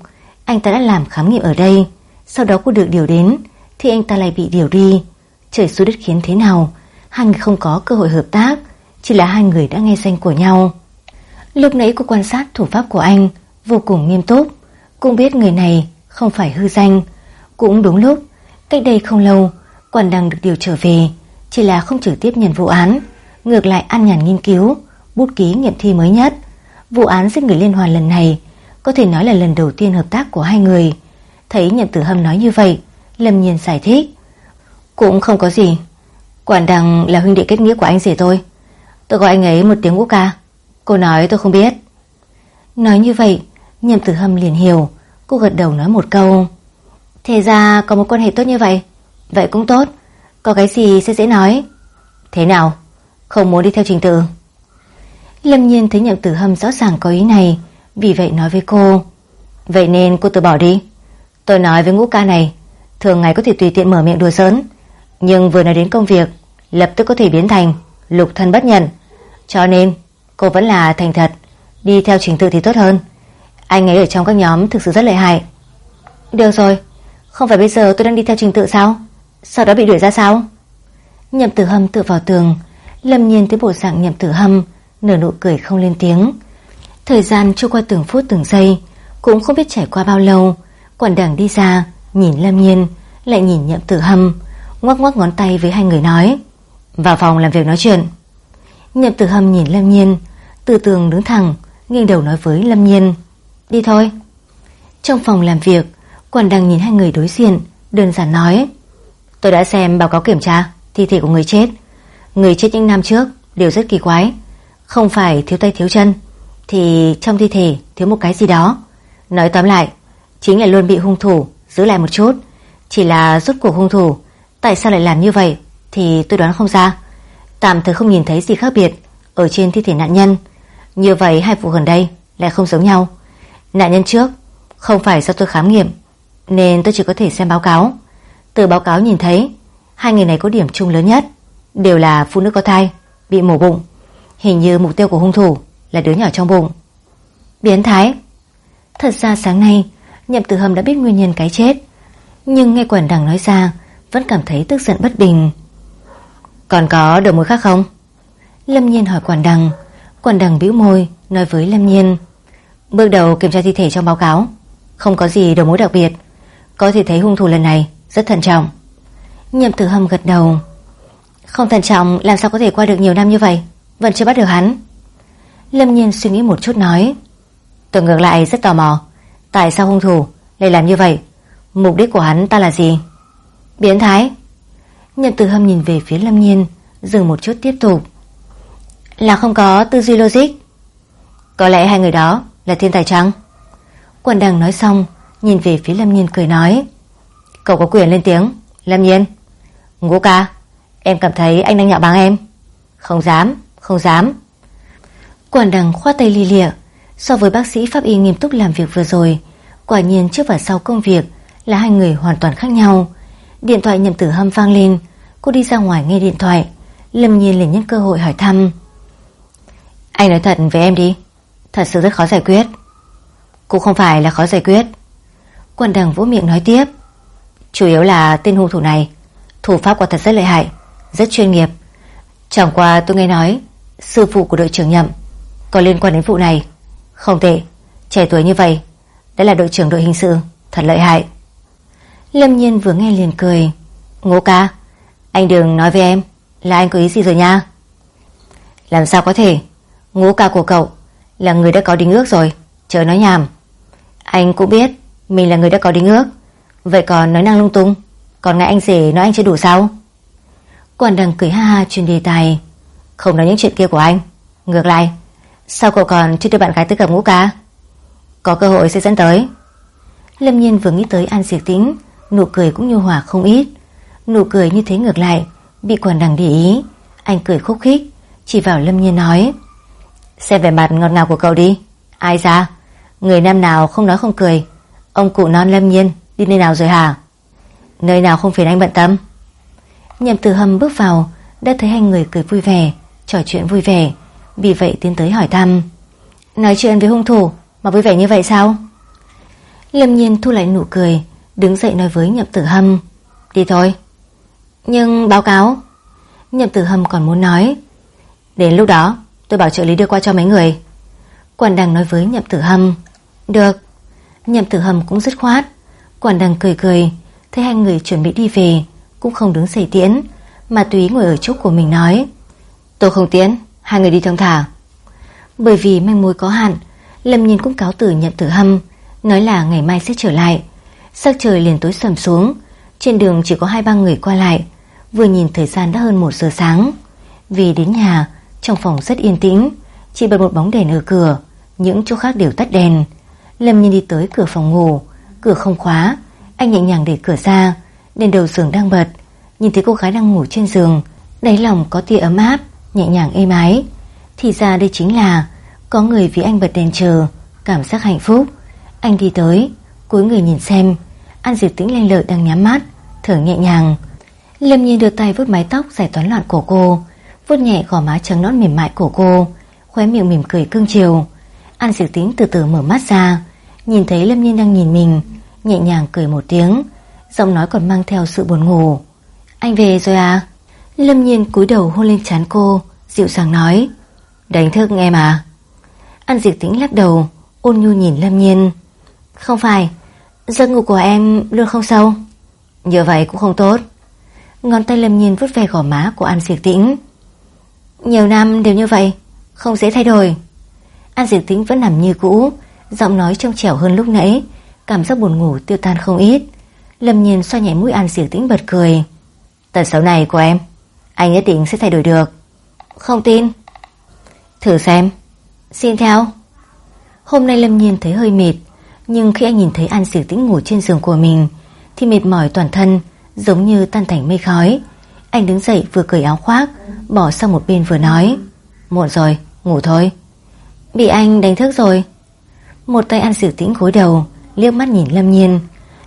anh ta đã làm khám nghiệm ở đây. Sau đó cô được điều đến Thì anh ta lại bị điều đi. Trời xui đất khiến thế nào? Hai người không có cơ hội hợp tác Chỉ là hai người đã nghe danh của nhau. Lúc nãy cô quan sát thủ pháp của anh vô cùng nghiêm túc, cũng biết người này không phải hư danh. Cũng đúng lúc, cách đây không lâu, quản đằng được điều trở về, chỉ là không trực tiếp nhận vụ án, ngược lại ăn nhàn nghiên cứu, bút ký nghiệm thi mới nhất. Vụ án giết người liên hoàn lần này có thể nói là lần đầu tiên hợp tác của hai người. Thấy Nhậm Tử Hâm nói như vậy, Lâm Nhiên giải thích. Cũng không có gì. Quản đằng là huynh đệ kết nghĩa của anh rể tôi. Tôi gọi anh ấy một tiếng ngũ ca. Cô nói tôi không biết. Nói như vậy, Nhậm Tử Hâm liền hiểu. Cô gật đầu nói một câu. Thế ra có một quan hệ tốt như vậy. Vậy cũng tốt. Có cái gì sẽ dễ nói. Thế nào? Không muốn đi theo trình tự. Lâm nhiên thấy Nhậm Tử Hâm rõ ràng có ý này. Vì vậy nói với cô. Vậy nên cô từ bỏ đi. Tôi nói với ngũ ca này. Thường ngày có thể tùy tiện mở miệng đùa giỡn, Nhưng vừa nói đến công việc, Lập tức có thể biến thành lục thân bất nhận Cho nên, cô vẫn là thành thật, Đi theo trình tự thì tốt hơn Anh ấy ở trong các nhóm thực sự rất lợi hại Được rồi, Không phải bây giờ tôi đang đi theo trình tự sao Sau đó bị đuổi ra sao Nhậm tử hâm tự vào tường, Lâm nhiên tới bộ dạng nhậm tử hâm, Nở nụ cười không lên tiếng Thời gian trôi qua từng phút từng giây, Cũng không biết trải qua bao lâu, Quản đảng đi ra, Nhìn Lâm nhiên, Lại nhìn nhậm tử hâm, Ngoắc ngoắc ngón tay với hai người nói, Vào phòng làm việc nói chuyện. Nhậm tử hâm nhìn Lâm nhiên Từ tường đứng thẳng, nghiêng đầu nói với Lâm Nhiên, Đi thôi. Trong phòng làm việc, Quản đăng nhìn hai người đối diện, Đơn giản nói, Tôi đã xem báo cáo kiểm tra, thi thể của người chết. Người chết những năm trước đều rất kỳ quái, Không phải thiếu tay thiếu chân. Thì trong thi thể thiếu một cái gì đó Nói tóm lại, Chính là luôn bị hung thủ giữ lại một chút Chỉ là rốt cuộc hung thủ, Tại sao lại làm như vậy Thì tôi đoán không ra Tạm thời không nhìn thấy gì khác biệt Ở trên thi thể nạn nhân như vậy hai vụ gần đây lại không giống nhau. Nạn nhân trước không phải do tôi khám nghiệm, nên tôi chỉ có thể xem báo cáo. Từ báo cáo nhìn thấy, hai người này có điểm chung lớn nhất đều là phụ nữ có thai, bị mổ bụng. Hình như mục tiêu của hung thủ là đứa nhỏ trong bụng. Biến thái. Thật ra sáng nay, Nhậm Tử Hâm đã biết nguyên nhân cái chết, nhưng nghe quản đằng nói ra, vẫn cảm thấy tức giận bất bình. Còn có đầu mối khác không? Lâm Nhiên hỏi quản đằng Quản đằng bĩu môi, Nói với Lâm Nhiên Bước đầu kiểm tra thi thể trong báo cáo Không có gì đầu mối đặc biệt Có thể thấy hung thủ lần này, rất thận trọng Nhậm tử hâm gật đầu Không thận trọng, làm sao có thể qua được nhiều năm như vậy Vẫn chưa bắt được hắn Lâm Nhiên suy nghĩ một chút nói, Tôi ngược lại rất tò mò, Tại sao hung thủ lại làm như vậy? Mục đích của hắn ta là gì? Biến thái. Nhân từ hâm nhìn về phía Lâm Nhiên, Dừng một chút tiếp tục, là không có tư duy logic. Có lẽ hai người đó là thiên tài trắng Quần đằng nói xong, Nhìn về phía Lâm Nhiên cười nói, Cậu có quyền lên tiếng, Lâm Nhiên. Ngũ ca, Em cảm thấy anh đang nhạo báng em. Không dám Không dám. Quản đằng khoa tay li lịa. So với bác sĩ pháp y nghiêm túc làm việc vừa rồi, Quả nhiên trước và sau công việc Là hai người hoàn toàn khác nhau. Điện thoại nhầm tử hâm vang lên, Cô đi ra ngoài nghe điện thoại, Lâm nhiên liền nhân cơ hội hỏi thăm. Anh nói thật với em đi, Thật sự rất khó giải quyết. Cũng không phải là khó giải quyết. Quản đằng vỗ miệng nói tiếp, Chủ yếu là tên hung thủ này, Thủ pháp quả thật rất lợi hại, Rất chuyên nghiệp. Chẳng qua tôi nghe nói, Sư phụ của đội trưởng nhậm có liên quan đến vụ này Không tệ Trẻ tuổi như vậy Đã là đội trưởng đội hình sự Thật lợi hại Lâm nhiên vừa nghe liền cười Ngô ca Anh đừng nói với em Là anh có ý gì rồi nha Làm sao có thể ngô ca của cậu là người đã có đính ước rồi, chờ nói nhảm. Anh cũng biết mình là người đã có đính ước, vậy còn nói năng lung tung, còn ngại anh rể nói anh chưa đủ sao? Quản đằng cười ha ha truyền đề tài, không nói những chuyện kia của anh. Ngược lại, sao cậu còn chưa đưa bạn gái tới gặp ngũ ca? Có cơ hội sẽ dẫn tới. Lâm Nhiên vừa nghĩ tới An Diệp Tĩnh, nụ cười cũng nhu hòa không ít. Nụ cười như thế ngược lại, bị quản đằng để ý. Anh cười khúc khích, chỉ vào Lâm Nhiên nói... Xem vẻ mặt ngọt ngào của cậu đi Ai ra Người nam nào không nói không cười Ông cụ non lâm nhiên đi nơi nào rồi hả Nơi nào không phiền anh bận tâm Nhậm từ hầm bước vào Đã thấy hai người cười vui vẻ Trò chuyện vui vẻ vì vậy tiến tới hỏi thăm. Nói chuyện với hung thủ, mà vui vẻ như vậy sao? Lâm nhiên thu lại nụ cười, Đứng dậy nói với nhậm tử hâm. Đi thôi. Nhưng báo cáo. Nhậm tử hâm còn muốn nói. Đến lúc đó, Tôi bảo trợ lý đưa qua cho mấy người. Quản đằng nói với nhậm tử hâm. Được. Nhậm tử hâm cũng dứt khoát. Quản đằng cười cười, Thấy hai người chuẩn bị đi về, Cũng không đứng dậy tiễn, Mà túy ngồi ở chỗ của mình nói. Tôi không tiễn. Hai người đi thông thả Bởi vì manh mối có hạn, Lâm Nhiên cũng cáo từ nhận tử hâm, nói là ngày mai sẽ trở lại. Sắc trời liền tối sầm xuống, trên đường chỉ có hai ba người qua lại, vừa nhìn thời gian đã hơn một giờ sáng. Vì đến nhà, trong phòng rất yên tĩnh, chỉ bật một bóng đèn ở cửa, những chỗ khác đều tắt đèn. Lâm Nhiên đi tới cửa phòng ngủ, cửa không khóa, anh nhẹ nhàng để cửa ra, đèn đầu giường đang bật, nhìn thấy cô gái đang ngủ trên giường, đáy lòng có tia ấm áp, nhẹ nhàng êm ái. Thì ra đây chính là có người vì anh bật đèn chờ, cảm giác hạnh phúc. Anh đi tới, cúi người nhìn xem, An Diệp Tĩnh lên lợi đang nhắm mắt, thở nhẹ nhàng. Lâm Nhiên đưa tay vuốt mái tóc giải toán loạn của cô, vuốt nhẹ gò má trắng nõn mềm mại của cô, khóe miệng mỉm cười cưng chiều. An Diệp Tĩnh từ từ mở mắt ra, nhìn thấy Lâm Nhiên đang nhìn mình, nhẹ nhàng cười một tiếng, giọng nói còn mang theo sự buồn ngủ. Anh về rồi à? Lâm Nhiên cúi đầu hôn lên trán cô, dịu dàng nói. Đánh thức em à? An diệt Tĩnh lắc đầu, ôn nhu nhìn Lâm Nhiên. Không phải, giấc ngủ của em luôn không sâu. Như vậy cũng không tốt. Ngón tay Lâm Nhiên vuốt về gò má của An diệt Tĩnh. Nhiều năm đều như vậy, không dễ thay đổi. An diệt Tĩnh vẫn nằm như cũ, giọng nói trong trẻo hơn lúc nãy, cảm giác buồn ngủ tiêu tan không ít. Lâm Nhiên xoa nhẹ mũi An diệt Tĩnh bật cười. Tật xấu này của em, anh nhất định sẽ thay đổi được. Không tin. Thử xem. Xin theo. Hôm nay Lâm Nhiên thấy hơi mệt, nhưng khi anh nhìn thấy An sử Tĩnh ngủ trên giường của mình, thì mệt mỏi toàn thân, giống như tan thành mây khói. Anh đứng dậy vừa cởi áo khoác, bỏ sang một bên vừa nói. Muộn rồi, ngủ thôi. Bị anh đánh thức rồi. Một tay An sử Tĩnh gối đầu, liếc mắt nhìn Lâm Nhiên.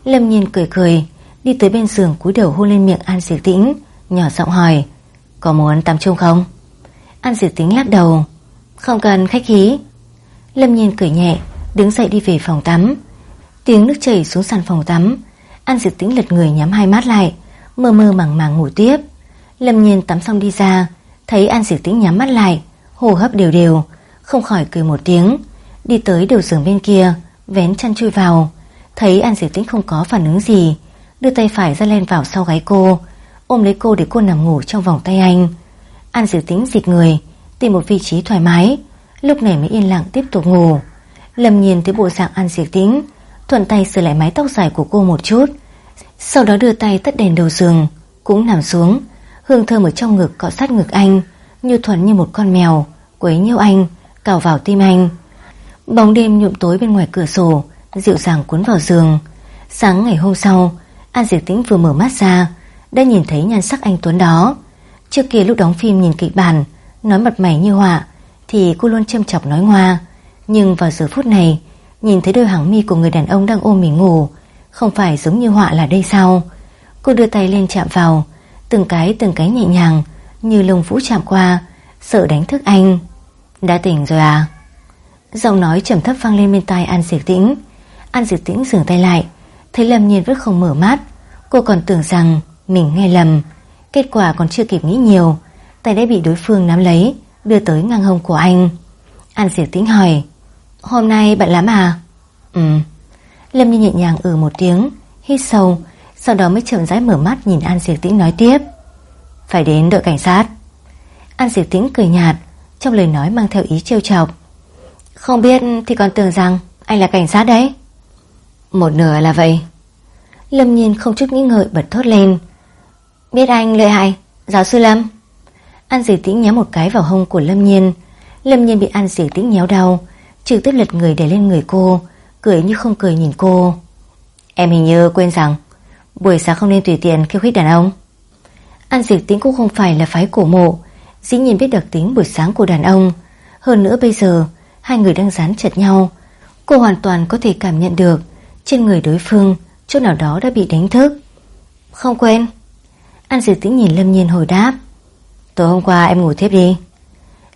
Lâm Nhiên cười cười, đi tới bên giường cúi đầu hôn lên miệng An sử Tĩnh, nhỏ giọng hỏi, có muốn tắm chung không? An diệt Tĩnh lắc đầu, không cần khách khí. Lâm Nhiên cười nhẹ, đứng dậy đi về phòng tắm. Tiếng nước chảy xuống sàn phòng tắm, An diệt Tĩnh lật người nhắm hai mắt lại, mơ mơ màng màng ngủ tiếp. Lâm Nhiên tắm xong đi ra, thấy An diệt Tĩnh nhắm mắt lại, hô hấp đều đều, không khỏi cười một tiếng, đi tới đầu giường bên kia, vén chăn chui vào, thấy An diệt Tĩnh không có phản ứng gì, đưa tay phải ra len vào sau gáy cô, ôm lấy cô để cô nằm ngủ trong vòng tay anh. An Diệu Tĩnh dịch người, tìm một vị trí thoải mái, lúc này mới yên lặng tiếp tục ngủ. Lâm nhìn thấy bộ dạng An Diệu Tĩnh, thuận tay sửa lại mái tóc dài của cô một chút, sau đó đưa tay tắt đèn đầu giường, cũng nằm xuống, hương thơm ở trong ngực cọ sát ngực anh, như thuần như một con mèo, quấy nhiêu anh, cào vào tim anh. Bóng đêm nhuộm tối bên ngoài cửa sổ, dịu dàng cuốn vào giường. Sáng ngày hôm sau, An Diệp Tĩnh vừa mở mắt ra, đã nhìn thấy nhan sắc anh Tuấn đó. Trước kia lúc đóng phim nhìn kịch bản, nói mặt mày như họa, thì cô luôn châm chọc nói ngoa. Nhưng vào giờ phút này, nhìn thấy đôi hàng mi của người đàn ông đang ôm mình ngủ, không phải giống như họa là đây sao? Cô đưa tay lên chạm vào, từng cái từng cái nhẹ nhàng, như lông vũ chạm qua, sợ đánh thức anh. Đã tỉnh rồi à? Giọng nói trầm thấp vang lên bên tai An Diệp Tĩnh. An Diệp Tĩnh dừng tay lại, thấy Lâm Nhiên vẫn không mở mắt. Cô còn tưởng rằng mình nghe lầm. Kết quả còn chưa kịp nghĩ nhiều, tay đã bị đối phương nắm lấy, đưa tới ngang hông của anh. An diệt Tĩnh hỏi, hôm nay bạn lắm à? Ừ. Lâm như nhẹ nhàng ừ một tiếng, hít sâu, sau đó mới chậm rãi mở mắt nhìn An diệt Tĩnh nói tiếp. Phải đến đội cảnh sát. An diệt Tĩnh cười nhạt, trong lời nói mang theo ý trêu chọc. Không biết thì còn tưởng rằng anh là cảnh sát đấy. Một nửa là vậy. Lâm Nhiên không chút nghĩ ngợi bật thốt lên. Biết anh lợi hại, giáo sư Lâm. An dì Tĩnh nhéo một cái vào hông của Lâm Nhiên. Lâm Nhiên bị An dì Tĩnh nhéo đau, trực tiếp lật người để lên người cô, cười như không cười nhìn cô. Em hình như quên rằng buổi sáng không nên tùy tiện khiêu khích đàn ông. An dì Tĩnh cũng không phải là phái cổ mộ, dĩ nhiên biết đặc tính buổi sáng của đàn ông. Hơn nữa bây giờ, hai người đang dán chặt nhau. Cô hoàn toàn có thể cảm nhận được trên người đối phương chỗ nào đó đã bị đánh thức. Không quên. An Diệp Tĩnh nhìn Lâm Nhiên hồi đáp. Tối hôm qua em ngủ thiếp đi.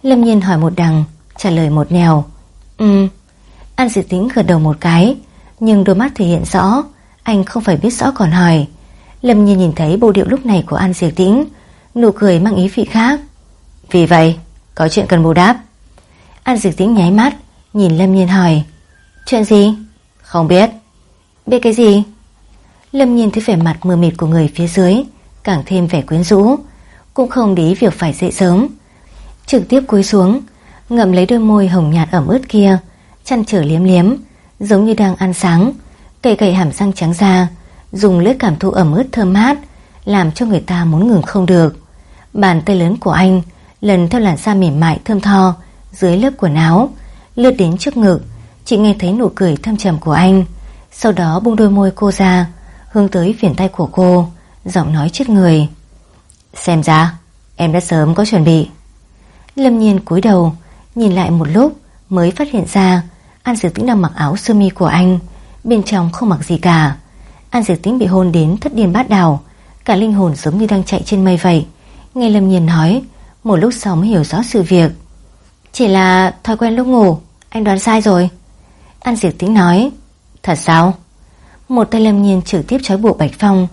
Lâm Nhiên hỏi một đằng, trả lời một nèo. Ừ. An Diệp Tĩnh gật đầu một cái, nhưng đôi mắt thể hiện rõ, anh không phải biết rõ còn hỏi. Lâm Nhiên nhìn thấy bộ điệu lúc này của An Diệp Tĩnh, nụ cười mang ý vị khác. Vì vậy, có chuyện cần bù đáp. An Diệp Tĩnh nháy mắt, nhìn Lâm Nhiên hỏi. Chuyện gì? Không biết. Biết cái gì? Lâm Nhiên thấy vẻ mặt mờ mịt của người phía dưới, càng thêm vẻ quyến rũ, cũng không lý việc phải dậy sớm. Trực tiếp cúi xuống, Ngậm lấy đôi môi hồng nhạt ẩm ướt kia Chăn trở liếm liếm Giống như đang ăn sáng Cậy cậy hàm răng trắng ra Dùng lưỡi cảm thụ ẩm ướt thơm mát Làm cho người ta muốn ngừng không được Bàn tay lớn của anh Lần theo làn da mềm mại thơm tho Dưới lớp quần áo Lướt đến trước ngực Chị nghe thấy nụ cười thâm trầm của anh Sau đó buông đôi môi cô ra Hướng tới phiền tay của cô Giọng nói chết người. Xem ra, em đã sớm có chuẩn bị. Lâm nhiên cúi đầu, Nhìn lại một lúc, mới phát hiện ra An Diệp Tĩnh đang mặc áo sơ mi của anh, Bên trong không mặc gì cả. An Diệp Tĩnh bị hôn đến thất điên bát đảo, Cả linh hồn giống như đang chạy trên mây vậy. Nghe Lâm Nhiên nói, Một lúc sau mới hiểu rõ sự việc. Chỉ là thói quen lúc ngủ, Anh đoán sai rồi. An Diệp Tĩnh nói, Thật sao? Một tay Lâm Nhiên trực tiếp trói buộc Bạch Phong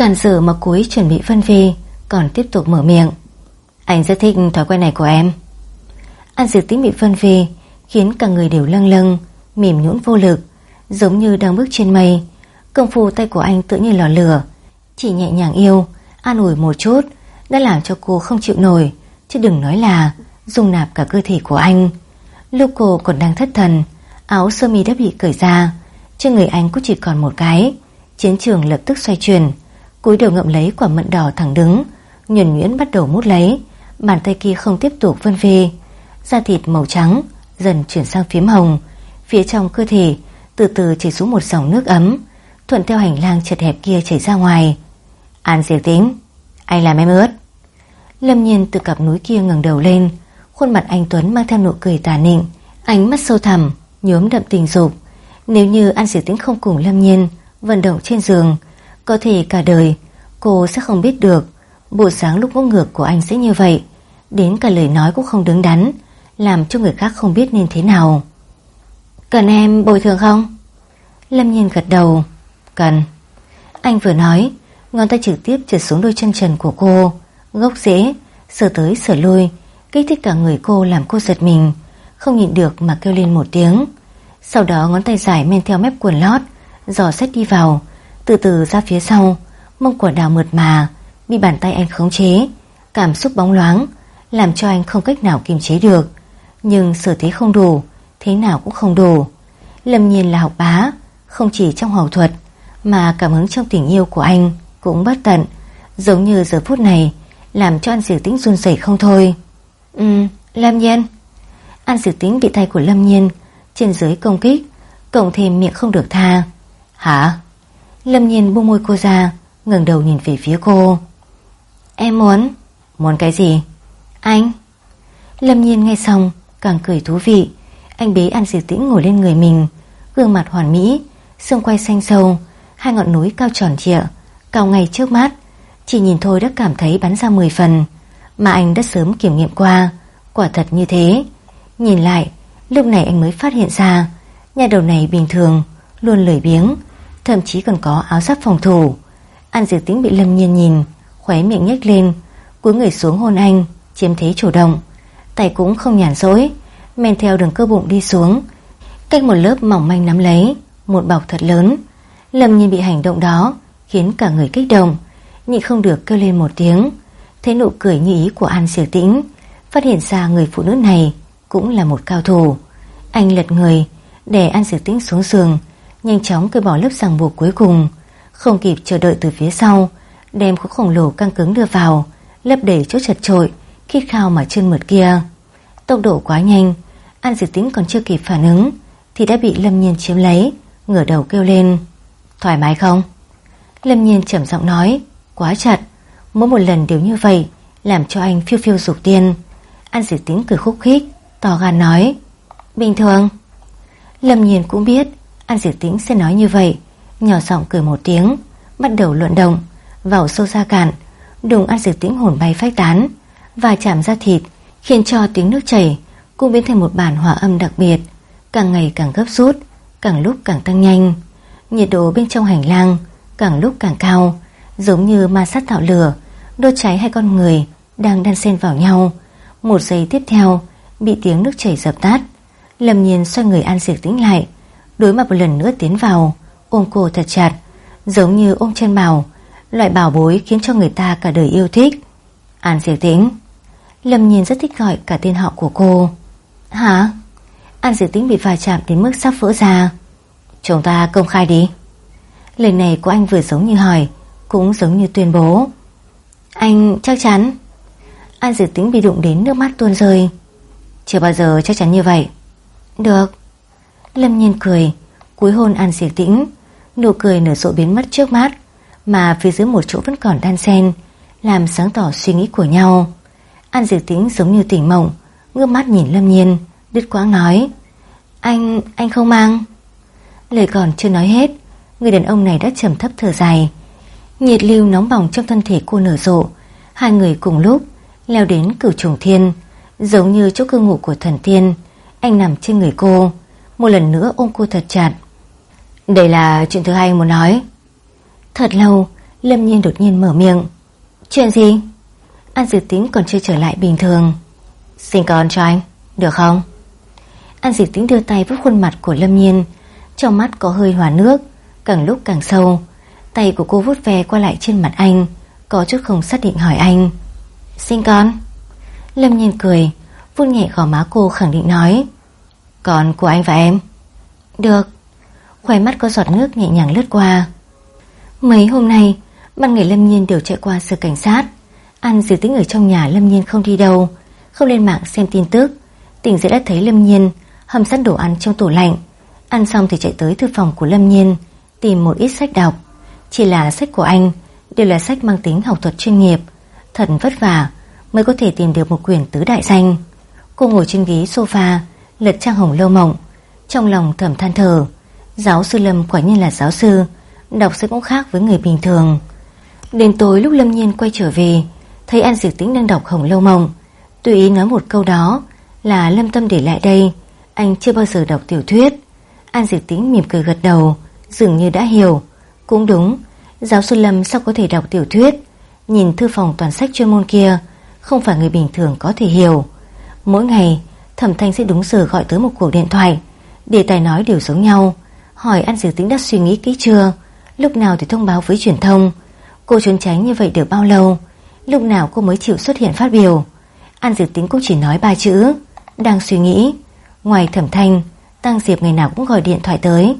Cản trở mà cúi chuẩn bị phân vi Còn tiếp tục mở miệng. Anh rất thích thói quen này của em. An dược Tĩnh bị phân vi Khiến cả người đều lâng lâng mỉm nhũn vô lực, Giống như đang bước trên mây. Công phu tay của anh tự như lò lửa, Chỉ nhẹ nhàng yêu, An ủi một chút, Đã làm cho cô không chịu nổi, Chứ đừng nói là dùng nạp cả cơ thể của anh. Lúc cô còn đang thất thần, Áo sơ mi đã bị cởi ra, Trên người anh cũng chỉ còn một cái, Chiến trường lập tức xoay chuyển cúi đầu ngậm lấy quả mận đỏ thẳng đứng. Nhuẩn nhuyễn bắt đầu mút lấy. Bàn tay kia không tiếp tục vân về. Da thịt màu trắng, Dần chuyển sang phím hồng. Phía trong cơ thể, từ từ chảy xuống một dòng nước ấm, Thuận theo hành lang chật hẹp kia chảy ra ngoài. An diệt tính Anh làm em ướt. Lâm nhiên từ cặp núi kia ngẩng đầu lên. Khuôn mặt anh Tuấn mang theo nụ cười tà nịnh, Ánh mắt sâu thẳm, Nhuốm đậm tình dục. Nếu như An diệt tính không cùng Lâm nhiên Vận động trên giường có thể cả đời, cô sẽ không biết được Bộ sáng lúc ngốc ngược của anh sẽ như vậy. Đến cả lời nói cũng không đứng đắn, Làm cho người khác không biết nên thế nào. Cần em bồi thường không? Lâm Nhiên gật đầu. Cần. Anh vừa nói, Ngón tay trực tiếp trượt xuống đôi chân trần của cô. Gốc dễ Sờ tới sờ lui, Kích thích cả người cô làm cô giật mình. Không nhịn được mà kêu lên một tiếng. Sau đó ngón tay dài men theo mép quần lót, Giò xét đi vào. Từ từ ra phía sau, Mông của đào mượt mà, Bị bàn tay anh khống chế, Cảm xúc bóng loáng, Làm cho anh không cách nào kiềm chế được. Nhưng sở thế không đủ, Thế nào cũng không đủ. Lâm nhiên là học bá, Không chỉ trong hậu thuật, Mà cảm hứng trong tình yêu của anh Cũng bất tận. Giống như giờ phút này, Làm cho anh Diệu tính run rẩy không thôi. Ừ Lâm nhiên. An Diệu tính bị tay của Lâm nhiên Trên dưới công kích, Cộng thêm miệng không được tha. Hả? Lâm nhìn buông môi cô ra, ngẩng đầu nhìn về phía cô. Em muốn Muốn cái gì? Anh. Lâm nhiên nghe xong, càng cười thú vị. Anh bế An Diệp Tĩnh ngồi lên người mình, Gương mặt hoàn mỹ, Xương quay xanh sâu, Hai ngọn núi cao tròn trịa, Cao ngay trước mắt. Chỉ nhìn thôi đã cảm thấy bắn ra 10 phần, Mà anh đã sớm kiểm nghiệm qua. Quả thật như thế. Nhìn lại, Lúc này anh mới phát hiện ra, Nhà đầu này bình thường, Luôn lười biếng Thậm chí còn có áo giáp phòng thủ. An Diệp Tĩnh bị Lâm Nhiên nhìn, Khóe miệng nhếch lên, Cúi người xuống hôn anh, Chiếm thế chủ động. Tay cũng không nhàn rỗi, men theo đường cơ bụng đi xuống. Cách một lớp mỏng manh nắm lấy, một bọc thật lớn. Lâm Nhiên bị hành động đó khiến cả người kích động nhị không được kêu lên một tiếng. Thấy nụ cười như ý của An Siêu Tĩnh, phát hiện ra người phụ nữ này cũng là một cao thủ. Anh lật người để An Siêu Tĩnh xuống giường nhanh chóng cởi bỏ lớp ràng buộc cuối cùng. Không kịp chờ đợi từ phía sau, đem khối khổng lồ căng cứng đưa vào, lấp đầy chỗ chật trội khít khao mà chân mượt kia. Tốc độ quá nhanh, An dự Tĩnh còn chưa kịp phản ứng, Thì đã bị Lâm Nhiên chiếm lấy, Ngửa đầu kêu lên. Thoải mái không? Lâm Nhiên trầm giọng nói, Quá chặt, Mỗi một lần đều như vậy, Làm cho anh phiêu phiêu dục tiên. An dự Tĩnh cười khúc khích Tỏ gan nói, Bình thường. Lâm Nhiên cũng biết An Diệp Tĩnh sẽ nói như vậy Nhỏ giọng cười một tiếng Bắt đầu luận động Vào sâu ra cạn Đùng An Diệp Tĩnh hồn bay phách tán Và chạm ra thịt Khiến cho tiếng nước chảy cũng biến thành một bản hòa âm đặc biệt, càng ngày càng gấp rút, càng lúc càng tăng nhanh. Nhiệt độ bên trong hành lang càng lúc càng cao, giống như ma sát tạo lửa, đốt cháy hai con người đang đan xen vào nhau. Một giây tiếp theo, bị tiếng nước chảy dập tắt. Lâm nhiên xoay người An Diệp tĩnh lại, đối mặt một lần nữa tiến vào, ôm cô thật chặt, giống như ôm chân bào, loại bảo bối khiến cho người ta cả đời yêu thích. An diệt tĩnh. Lâm nhìn rất thích gọi cả tên họ của cô. Hả? An diệt Tĩnh bị va chạm đến mức sắp vỡ ra. Chúng ta công khai đi. Lời này của anh vừa giống như hỏi, cũng giống như tuyên bố. Anh chắc chắn. An diệt Tĩnh bị đụng đến nước mắt tuôn rơi. Chưa bao giờ chắc chắn như vậy. Được. Lâm Nhiên cười, cúi hôn An Diệp Tĩnh, nụ cười nở rộ biến mất trước mắt, mà phía dưới một chỗ vẫn còn đan xen, làm sáng tỏ suy nghĩ của nhau. An Diệp Tĩnh giống như tỉnh mộng, ngước mắt nhìn Lâm Nhiên, đứt quãng nói: "Anh, anh không mang." Lời còn chưa nói hết, người đàn ông này đã trầm thấp thở dài. Nhiệt lưu nóng bỏng trong thân thể cô nở rộ, hai người cùng lúc leo đến cửu trùng thiên, giống như chỗ cư ngụ của thần tiên. Anh nằm trên người cô, một lần nữa ôm cô thật chặt. Đây là chuyện thứ hai anh muốn nói. Thật lâu, Lâm Nhiên đột nhiên mở miệng. Chuyện gì? An Diệp tính còn chưa trở lại bình thường. Xin con cho anh, được không? An Diệp tính đưa tay với khuôn mặt của Lâm Nhiên, trong mắt có hơi hòa nước, càng lúc càng sâu. Tay của cô vuốt ve qua lại trên mặt anh, có chút không xác định hỏi anh. Xin con. Lâm Nhiên cười, vuốt nhẹ gò má cô khẳng định nói. Còn của anh và em? Được. Khóe mắt có giọt nước nhẹ nhàng lướt qua. Mấy hôm nay, ban ngày Lâm Nhiên đều chạy qua sở cảnh sát. Ăn dự tính ở trong nhà Lâm Nhiên không đi đâu, không lên mạng xem tin tức. Tỉnh dậy đã thấy Lâm Nhiên hầm sẵn đồ ăn trong tủ lạnh. Ăn xong thì chạy tới thư phòng của Lâm Nhiên, tìm một ít sách đọc. Chỉ là sách của anh, đều là sách mang tính học thuật chuyên nghiệp. Thật vất vả mới có thể tìm được một quyển tứ đại danh. Cô ngồi trên ghế sofa, lật trang hồng lâu mộng, trong lòng thầm than thở. Giáo sư Lâm quả nhiên là giáo sư, đọc sẽ cũng khác với người bình thường. Đến tối lúc Lâm Nhiên quay trở về, thấy An Diệp Tĩnh đang đọc Hồng Lâu Mộng. Tùy ý nói một câu đó là Lâm Tâm để lại đây, anh chưa bao giờ đọc tiểu thuyết. An Diệp Tĩnh mỉm cười gật đầu, dường như đã hiểu. Cũng đúng, giáo sư Lâm sao có thể đọc tiểu thuyết? Nhìn thư phòng toàn sách chuyên môn kia, không phải người bình thường có thể hiểu. Mỗi ngày, Thẩm Thanh sẽ đúng giờ gọi tới một cuộc điện thoại, đề tài nói đều giống nhau, hỏi An Diệu Tĩnh đã suy nghĩ kỹ chưa, lúc nào thì thông báo với truyền thông. Cô trốn tránh như vậy được bao lâu, lúc nào cô mới chịu xuất hiện phát biểu. An Diệu Tĩnh cũng chỉ nói ba chữ, đang suy nghĩ. Ngoài Thẩm Thanh, Tăng Diệp ngày nào cũng gọi điện thoại tới.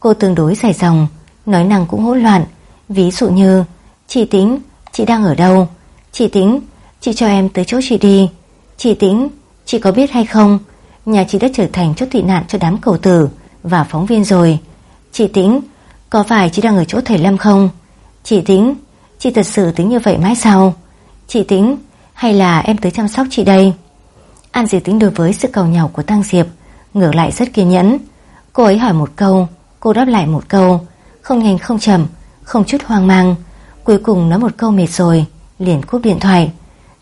Cô tương đối dài dòng, nói năng cũng hỗn loạn, ví dụ như Chị Tĩnh, chị đang ở đâu? Chị Tĩnh, chị cho em tới chỗ chị đi. Chị Tĩnh, chị có biết hay không? Nhà chị đã trở thành chỗ tị nạn cho đám cầu tử và phóng viên rồi. Chị Tĩnh, có phải chị đang ở chỗ thầy Lâm không? Chị Tĩnh, chị thật sự tính như vậy mãi sao? Chị Tĩnh, hay là em tới chăm sóc chị đây? An Diệp Tĩnh đối với sự cầu nhau của Tăng Diệp ngược lại rất kiên nhẫn. Cô ấy hỏi một câu, cô đáp lại một câu, không nhanh không chậm, không chút hoang mang. Cuối cùng nói một câu mệt rồi, liền cúp điện thoại.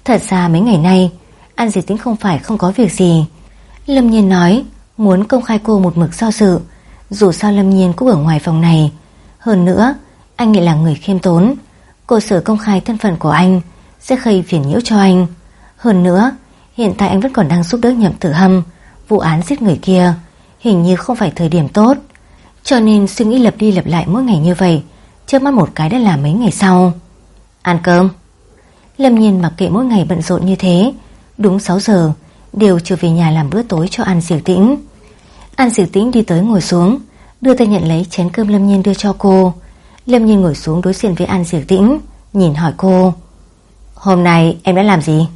Thật ra mấy ngày nay, An Diệp Tĩnh không phải không có việc gì. Lâm Nhiên nói muốn công khai cô một mực do sự, dù sao Lâm Nhiên cũng ở ngoài phòng này. Hơn nữa, anh lại là người khiêm tốn. Cô sở công khai thân phận của anh sẽ gây phiền nhiễu cho anh. Hơn nữa, hiện tại anh vẫn còn đang giúp đỡ nhậm tử hâm, vụ án giết người kia. Hình như không phải thời điểm tốt. Cho nên suy nghĩ lập đi lập lại mỗi ngày như vậy, trước mắt một cái đã là mấy ngày sau. Ăn cơm. Lâm Nhiên mặc kệ mỗi ngày bận rộn như thế, đúng 6 giờ, đều trở về nhà làm bữa tối cho An Diệu Tĩnh. An Diệu Tĩnh đi tới ngồi xuống, đưa tay nhận lấy chén cơm Lâm Nhiên đưa cho cô. Lâm Nhiên ngồi xuống đối diện với An Diệu Tĩnh, nhìn hỏi cô. Hôm nay em đã làm gì?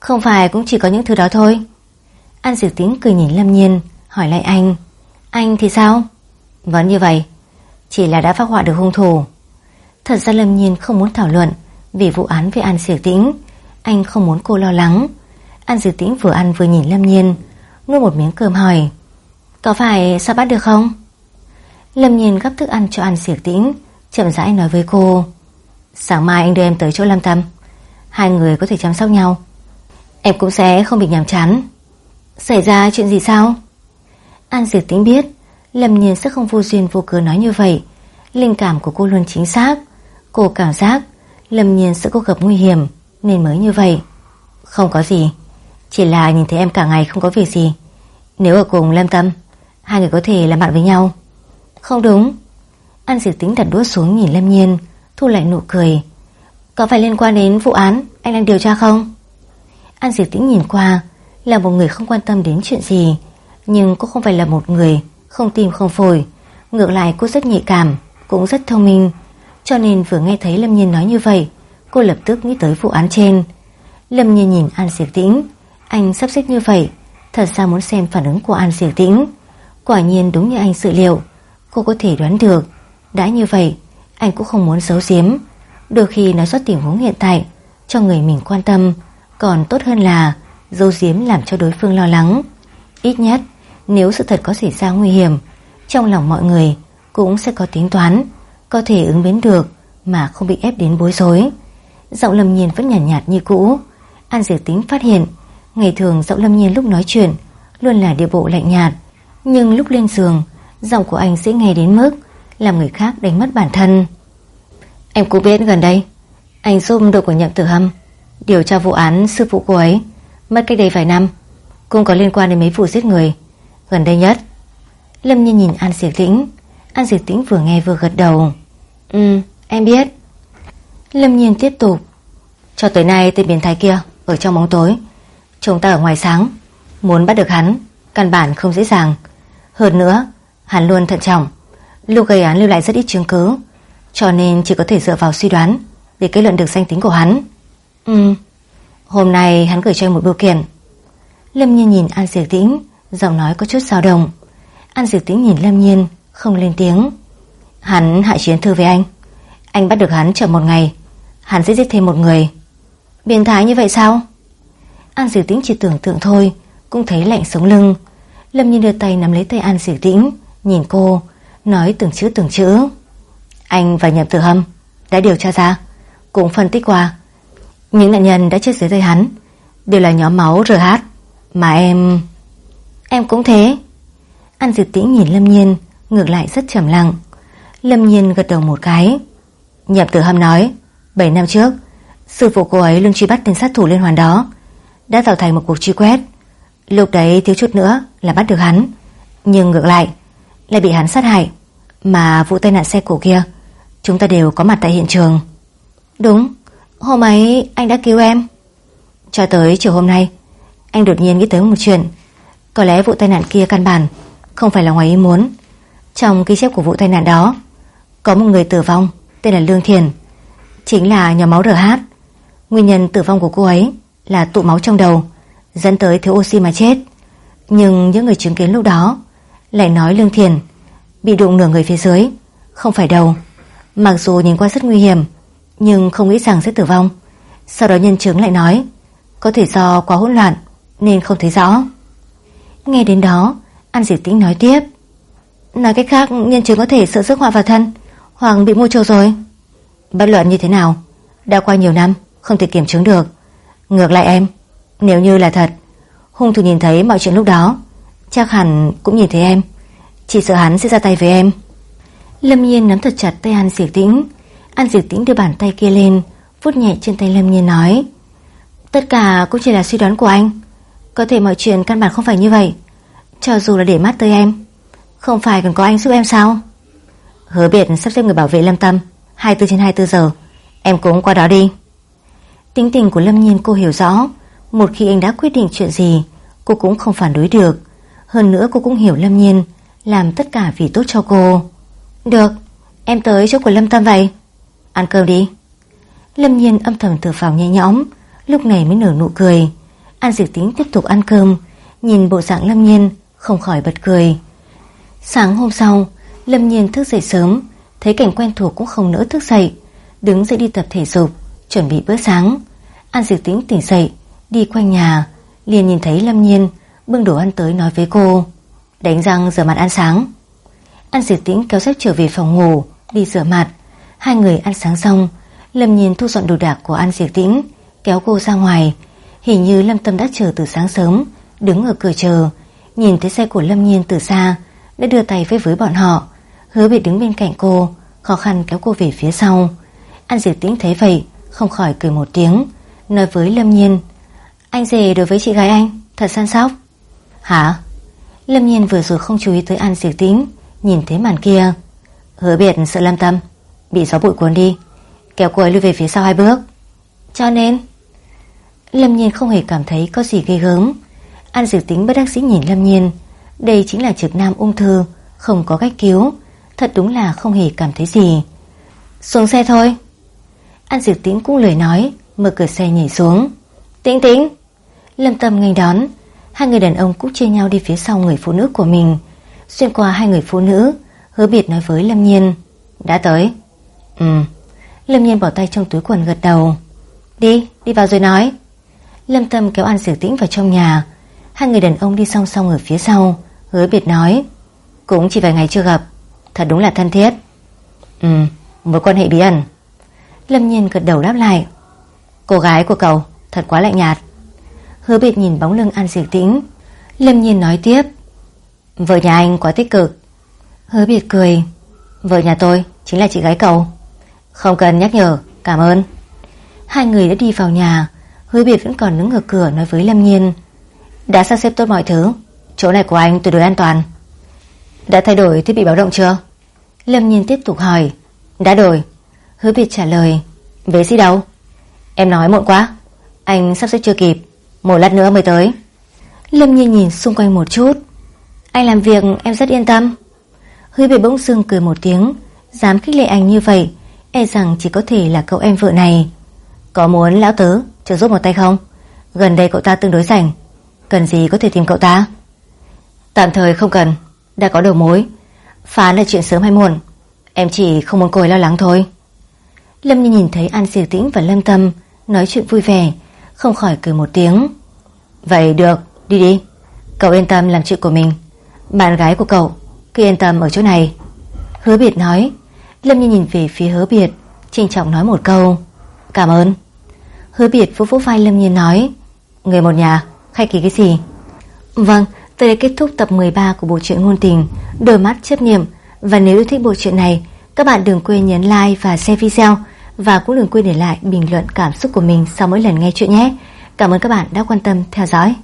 Không phải cũng chỉ có những thứ đó thôi. An Diệu Tĩnh cười nhìn Lâm Nhiên, hỏi lại anh. Anh thì sao? Vẫn như vậy, chỉ là đã phát họa được hung thủ. Thật ra Lâm Nhiên không muốn thảo luận vì vụ án với An Diệu Tĩnh. Anh không muốn cô lo lắng. An Diệu Tĩnh vừa ăn vừa nhìn Lâm Nhiên, nuốt một miếng cơm hỏi. Có phải sao bắt được không? Lâm Nhiên gấp thức ăn cho An Diệp Tĩnh, chậm rãi nói với cô. Sáng mai anh đưa em tới chỗ Lâm Tâm. Hai người có thể chăm sóc nhau. Em cũng sẽ không bị nhàm chán. Xảy ra chuyện gì sao? An Diệp Tĩnh biết Lâm Nhiên sẽ không vô duyên vô cớ nói như vậy Linh cảm của cô luôn chính xác Cô cảm giác Lâm Nhiên sẽ có gặp nguy hiểm nên mới như vậy. Không có gì. Chỉ là nhìn thấy em cả ngày không có việc gì. Nếu ở cùng Lâm Tâm, Hai người có thể làm bạn với nhau. Không đúng. An Diệp Tĩnh đặt đũa xuống nhìn Lâm Nhiên, Thu lại nụ cười. Có phải liên quan đến vụ án anh đang điều tra không? An Diệp Tĩnh nhìn qua, Là một người không quan tâm đến chuyện gì, Nhưng cũng không phải là một người Không tim không phổi. Ngược lại, cô rất nhạy cảm, Cũng rất thông minh. Cho nên vừa nghe thấy Lâm Nhiên nói như vậy Cô lập tức nghĩ tới vụ án trên. Lâm Nhiên nhìn An Diệp Tĩnh. Anh sắp xếp như vậy, Thật ra muốn xem phản ứng của An Diệp Tĩnh. Quả nhiên đúng như anh dự liệu. Cô có thể đoán được. Đã như vậy, anh cũng không muốn giấu giếm. Đôi khi nói xuất tình huống hiện tại, Cho người mình quan tâm, Còn tốt hơn là Giấu giếm làm cho đối phương lo lắng. Ít nhất, nếu sự thật có xảy ra nguy hiểm, Trong lòng mọi người Cũng sẽ có tính toán, Có thể ứng biến được Mà không bị ép đến bối rối. Giọng lâm nhiên vẫn nhàn nhạt, nhạt như cũ. An diệt tính phát hiện Ngày thường giọng lâm nhiên lúc nói chuyện Luôn là địa bộ lạnh nhạt Nhưng lúc lên giường Giọng của anh sẽ nghe đến mức Làm người khác đánh mất bản thân. Em cũng biết gần đây Anh giúp đội của nhậm tử hâm Điều tra vụ án sư phụ cô ấy Mất cách đây vài năm Cũng có liên quan đến mấy vụ giết người. Gần đây nhất Lâm Nhiên nhìn An Diệp Tĩnh. An Diệp Tĩnh vừa nghe vừa gật đầu. Ừ em biết Lâm Nhiên tiếp tục. Cho tới nay tên biến thái kia Ở trong bóng tối. Chúng ta ở ngoài sáng. Muốn bắt được hắn, Căn bản không dễ dàng. Hơn nữa, Hắn luôn thận trọng. Lúc gây án lưu lại rất ít chứng cứ, Cho nên chỉ có thể dựa vào suy đoán Để kết luận được danh tính của hắn. Ừ Hôm nay hắn gửi cho em một bưu kiện. Lâm Nhiên nhìn An Diệp Tĩnh, Giọng nói có chút dao động. An Diệp Tĩnh nhìn Lâm Nhiên, Không lên tiếng. Hắn hại chiến thư với anh. Anh bắt được hắn chờ một ngày Hắn sẽ giết thêm một người. Biến thái như vậy sao? An dự Tĩnh chỉ tưởng tượng thôi, Cũng thấy lạnh sống lưng. Lâm Nhiên đưa tay nắm lấy tay An dự Tĩnh, Nhìn cô, Nói từng chữ từng chữ. Anh và Nhậm Tử Hâm đã điều tra ra, Cũng phân tích qua. Những nạn nhân đã chết dưới tay hắn, Đều là nhóm máu RH Mà em... Em cũng thế. An dự Tĩnh nhìn Lâm Nhiên, Ngược lại rất trầm lặng. Lâm Nhiên gật đầu một cái. Nhậm Tử Hâm nói 7 năm trước Sư phụ cô ấy lưng truy bắt tên sát thủ liên hoàn đó Đã tạo thành một cuộc truy quét. Lúc đấy thiếu chút nữa là bắt được hắn Nhưng ngược lại Lại bị hắn sát hại. Mà vụ tai nạn xe cổ kia Chúng ta đều có mặt tại hiện trường. Đúng Hôm ấy anh đã cứu em. Cho tới chiều hôm nay Anh đột nhiên nghĩ tới một chuyện. Có lẽ vụ tai nạn kia căn bản Không phải là ngoài ý muốn. Trong ghi chép của vụ tai nạn đó Có một người tử vong tên là Lương Thiền Chính là nhóm máu RH Nguyên nhân tử vong của cô ấy Là tụ máu trong đầu, Dẫn tới thiếu oxy mà chết. Nhưng những người chứng kiến lúc đó Lại nói Lương Thiền, Bị đụng nửa người phía dưới, Không phải đầu. Mặc dù nhìn qua rất nguy hiểm, Nhưng không nghĩ rằng sẽ tử vong. Sau đó nhân chứng lại nói, Có thể do quá hỗn loạn Nên không thấy rõ. Nghe đến đó, An Diệp Tĩnh nói tiếp, Nói cách khác, nhân chứng có thể sợ sức họa vào thân, Hoặc bị mua trâu rồi. Bất luận như thế nào, Đã qua nhiều năm, không thể kiểm chứng được. Ngược lại em, Nếu như là thật, Hung thủ nhìn thấy mọi chuyện lúc đó, Chắc hẳn cũng nhìn thấy em. Chỉ sợ hắn sẽ ra tay với em. Lâm Nhiên nắm thật chặt tay An Diệp Tĩnh. An Diệp Tĩnh đưa bàn tay kia lên, vuốt nhẹ trên tay Lâm Nhiên nói, Tất cả cũng chỉ là suy đoán của anh. Có thể mọi chuyện căn bản không phải như vậy. Cho dù là để mắt tới em, Không phải còn có anh giúp em sao? Hứa biệt sắp xếp người bảo vệ Lâm Tâm. 24 trên 24 giờ. Em cũng qua đó đi. Tính tình của Lâm Nhiên cô hiểu rõ. Một khi anh đã quyết định chuyện gì Cô cũng không phản đối được. Hơn nữa cô cũng hiểu Lâm Nhiên Làm tất cả vì tốt cho cô. Được, em tới chỗ của Lâm Tâm vậy. Ăn cơm đi. Lâm Nhiên âm thầm thở phào nhẹ nhõm Lúc này mới nở nụ cười. An Diệp Tính tiếp tục ăn cơm Nhìn bộ dạng Lâm Nhiên không khỏi bật cười. Sáng hôm sau Lâm Nhiên thức dậy sớm Thấy cảnh quen thuộc cũng không nỡ thức dậy, Đứng dậy đi tập thể dục, Chuẩn bị bữa sáng. An Diệp Tĩnh tỉnh dậy, Đi quanh nhà, liền nhìn thấy Lâm Nhiên bưng đồ ăn tới nói với cô, Đánh răng rửa mặt ăn sáng. An Diệp Tĩnh kéo xếp trở về phòng ngủ, Đi rửa mặt. Hai người ăn sáng xong, Lâm Nhiên thu dọn đồ đạc của An Diệp Tĩnh, Kéo cô ra ngoài. Hình như Lâm Tâm đã chờ từ sáng sớm, Đứng ở cửa chờ, Nhìn thấy xe của Lâm Nhiên từ xa, Đã đưa tay với với bọn họ. Hứa biệt đứng bên cạnh cô, Khó khăn kéo cô về phía sau. An Diệp Tĩnh thấy vậy, Không khỏi cười một tiếng, Nói với Lâm Nhiên, Anh rể đối với chị gái anh, Thật săn sóc. Hả? Lâm Nhiên vừa rồi không chú ý tới An Diệp Tĩnh, Nhìn thấy màn kia. Hứa biệt sợ Lâm Tâm, Bị gió bụi cuốn đi, Kéo cô ấy lui về phía sau hai bước. Cho nên? Lâm Nhiên không hề cảm thấy có gì ghê gớm. An Dược tĩnh bất đắc dĩ nhìn Lâm Nhiên, Đây chính là trực nam ung thư, Không có cách cứu Thật đúng là không hề cảm thấy gì. Xuống xe thôi. An Diệp Tĩnh cũng lời nói Mở cửa xe nhảy xuống. Tĩnh tĩnh! Lâm Tâm nghênh đón. Hai người đàn ông cũng chia nhau đi phía sau người phụ nữ của mình. Xuyên qua hai người phụ nữ Hứa biệt nói với Lâm Nhiên. Đã tới. Ừ. Lâm Nhiên bỏ tay trong túi quần gật đầu. Đi, đi vào rồi nói. Lâm Tâm kéo An Diệp Tĩnh vào trong nhà. Hai người đàn ông đi song song ở phía sau. Hứa biệt nói. Cũng chỉ vài ngày chưa gặp. Thật đúng là thân thiết. Ừ, mối quan hệ bí ẩn. Lâm Nhiên gật đầu đáp lại. Cô gái của cậu thật quá lạnh nhạt. Hứa biệt nhìn bóng lưng An Diệp Tĩnh. Lâm Nhiên nói tiếp. Vợ nhà anh quá tích cực. Hứa biệt cười. Vợ nhà tôi chính là chị gái cậu. Không cần nhắc nhở, cảm ơn. Hai người đã đi vào nhà. Hứa biệt vẫn còn đứng ở cửa nói với Lâm Nhiên. Đã sắp xếp tốt mọi thứ. Chỗ này của anh tuyệt đối an toàn. Đã thay đổi thiết bị báo động chưa? Lâm Nhiên tiếp tục hỏi. Đã đổi. Hứa biệt trả lời. Về gì đâu? Em nói muộn quá. Anh sắp xếp chưa kịp. Một lát nữa mới tới. Lâm Nhiên nhìn xung quanh một chút. Anh làm việc, em rất yên tâm. Hứa biệt bỗng dưng cười một tiếng. Dám khích lệ anh như vậy E rằng chỉ có thể là cậu em vợ này. Có muốn lão tớ trợ giúp một tay không? Gần đây cậu ta tương đối rảnh. Cần gì có thể tìm cậu ta? Tạm thời không cần. Đã có đầu mối. Phán là chuyện sớm hay muộn. Em chỉ không muốn cô ấy lo lắng thôi. Lâm Nhi nhìn thấy An Diệp Tĩnh và Lâm Tâm Nói chuyện vui vẻ Không khỏi cười một tiếng. Vậy được, đi đi. Cậu yên tâm làm chuyện của mình. Bạn gái của cậu cứ yên tâm ở chỗ này. Hứa biệt nói. Lâm Nhi nhìn về phía hứa biệt Trinh trọng nói một câu. Cảm ơn. Hứa biệt vỗ vỗ vai Lâm Nhi nói. Người một nhà, khách ký cái gì? Vâng, tới đây kết thúc tập 13 của bộ truyện ngôn tình, Đôi mắt chấp niệm Và nếu yêu thích bộ truyện này, Các bạn đừng quên nhấn like và share video Và cũng đừng quên để lại bình luận cảm xúc của mình Sau mỗi lần nghe chuyện nhé. Cảm ơn các bạn đã quan tâm theo dõi.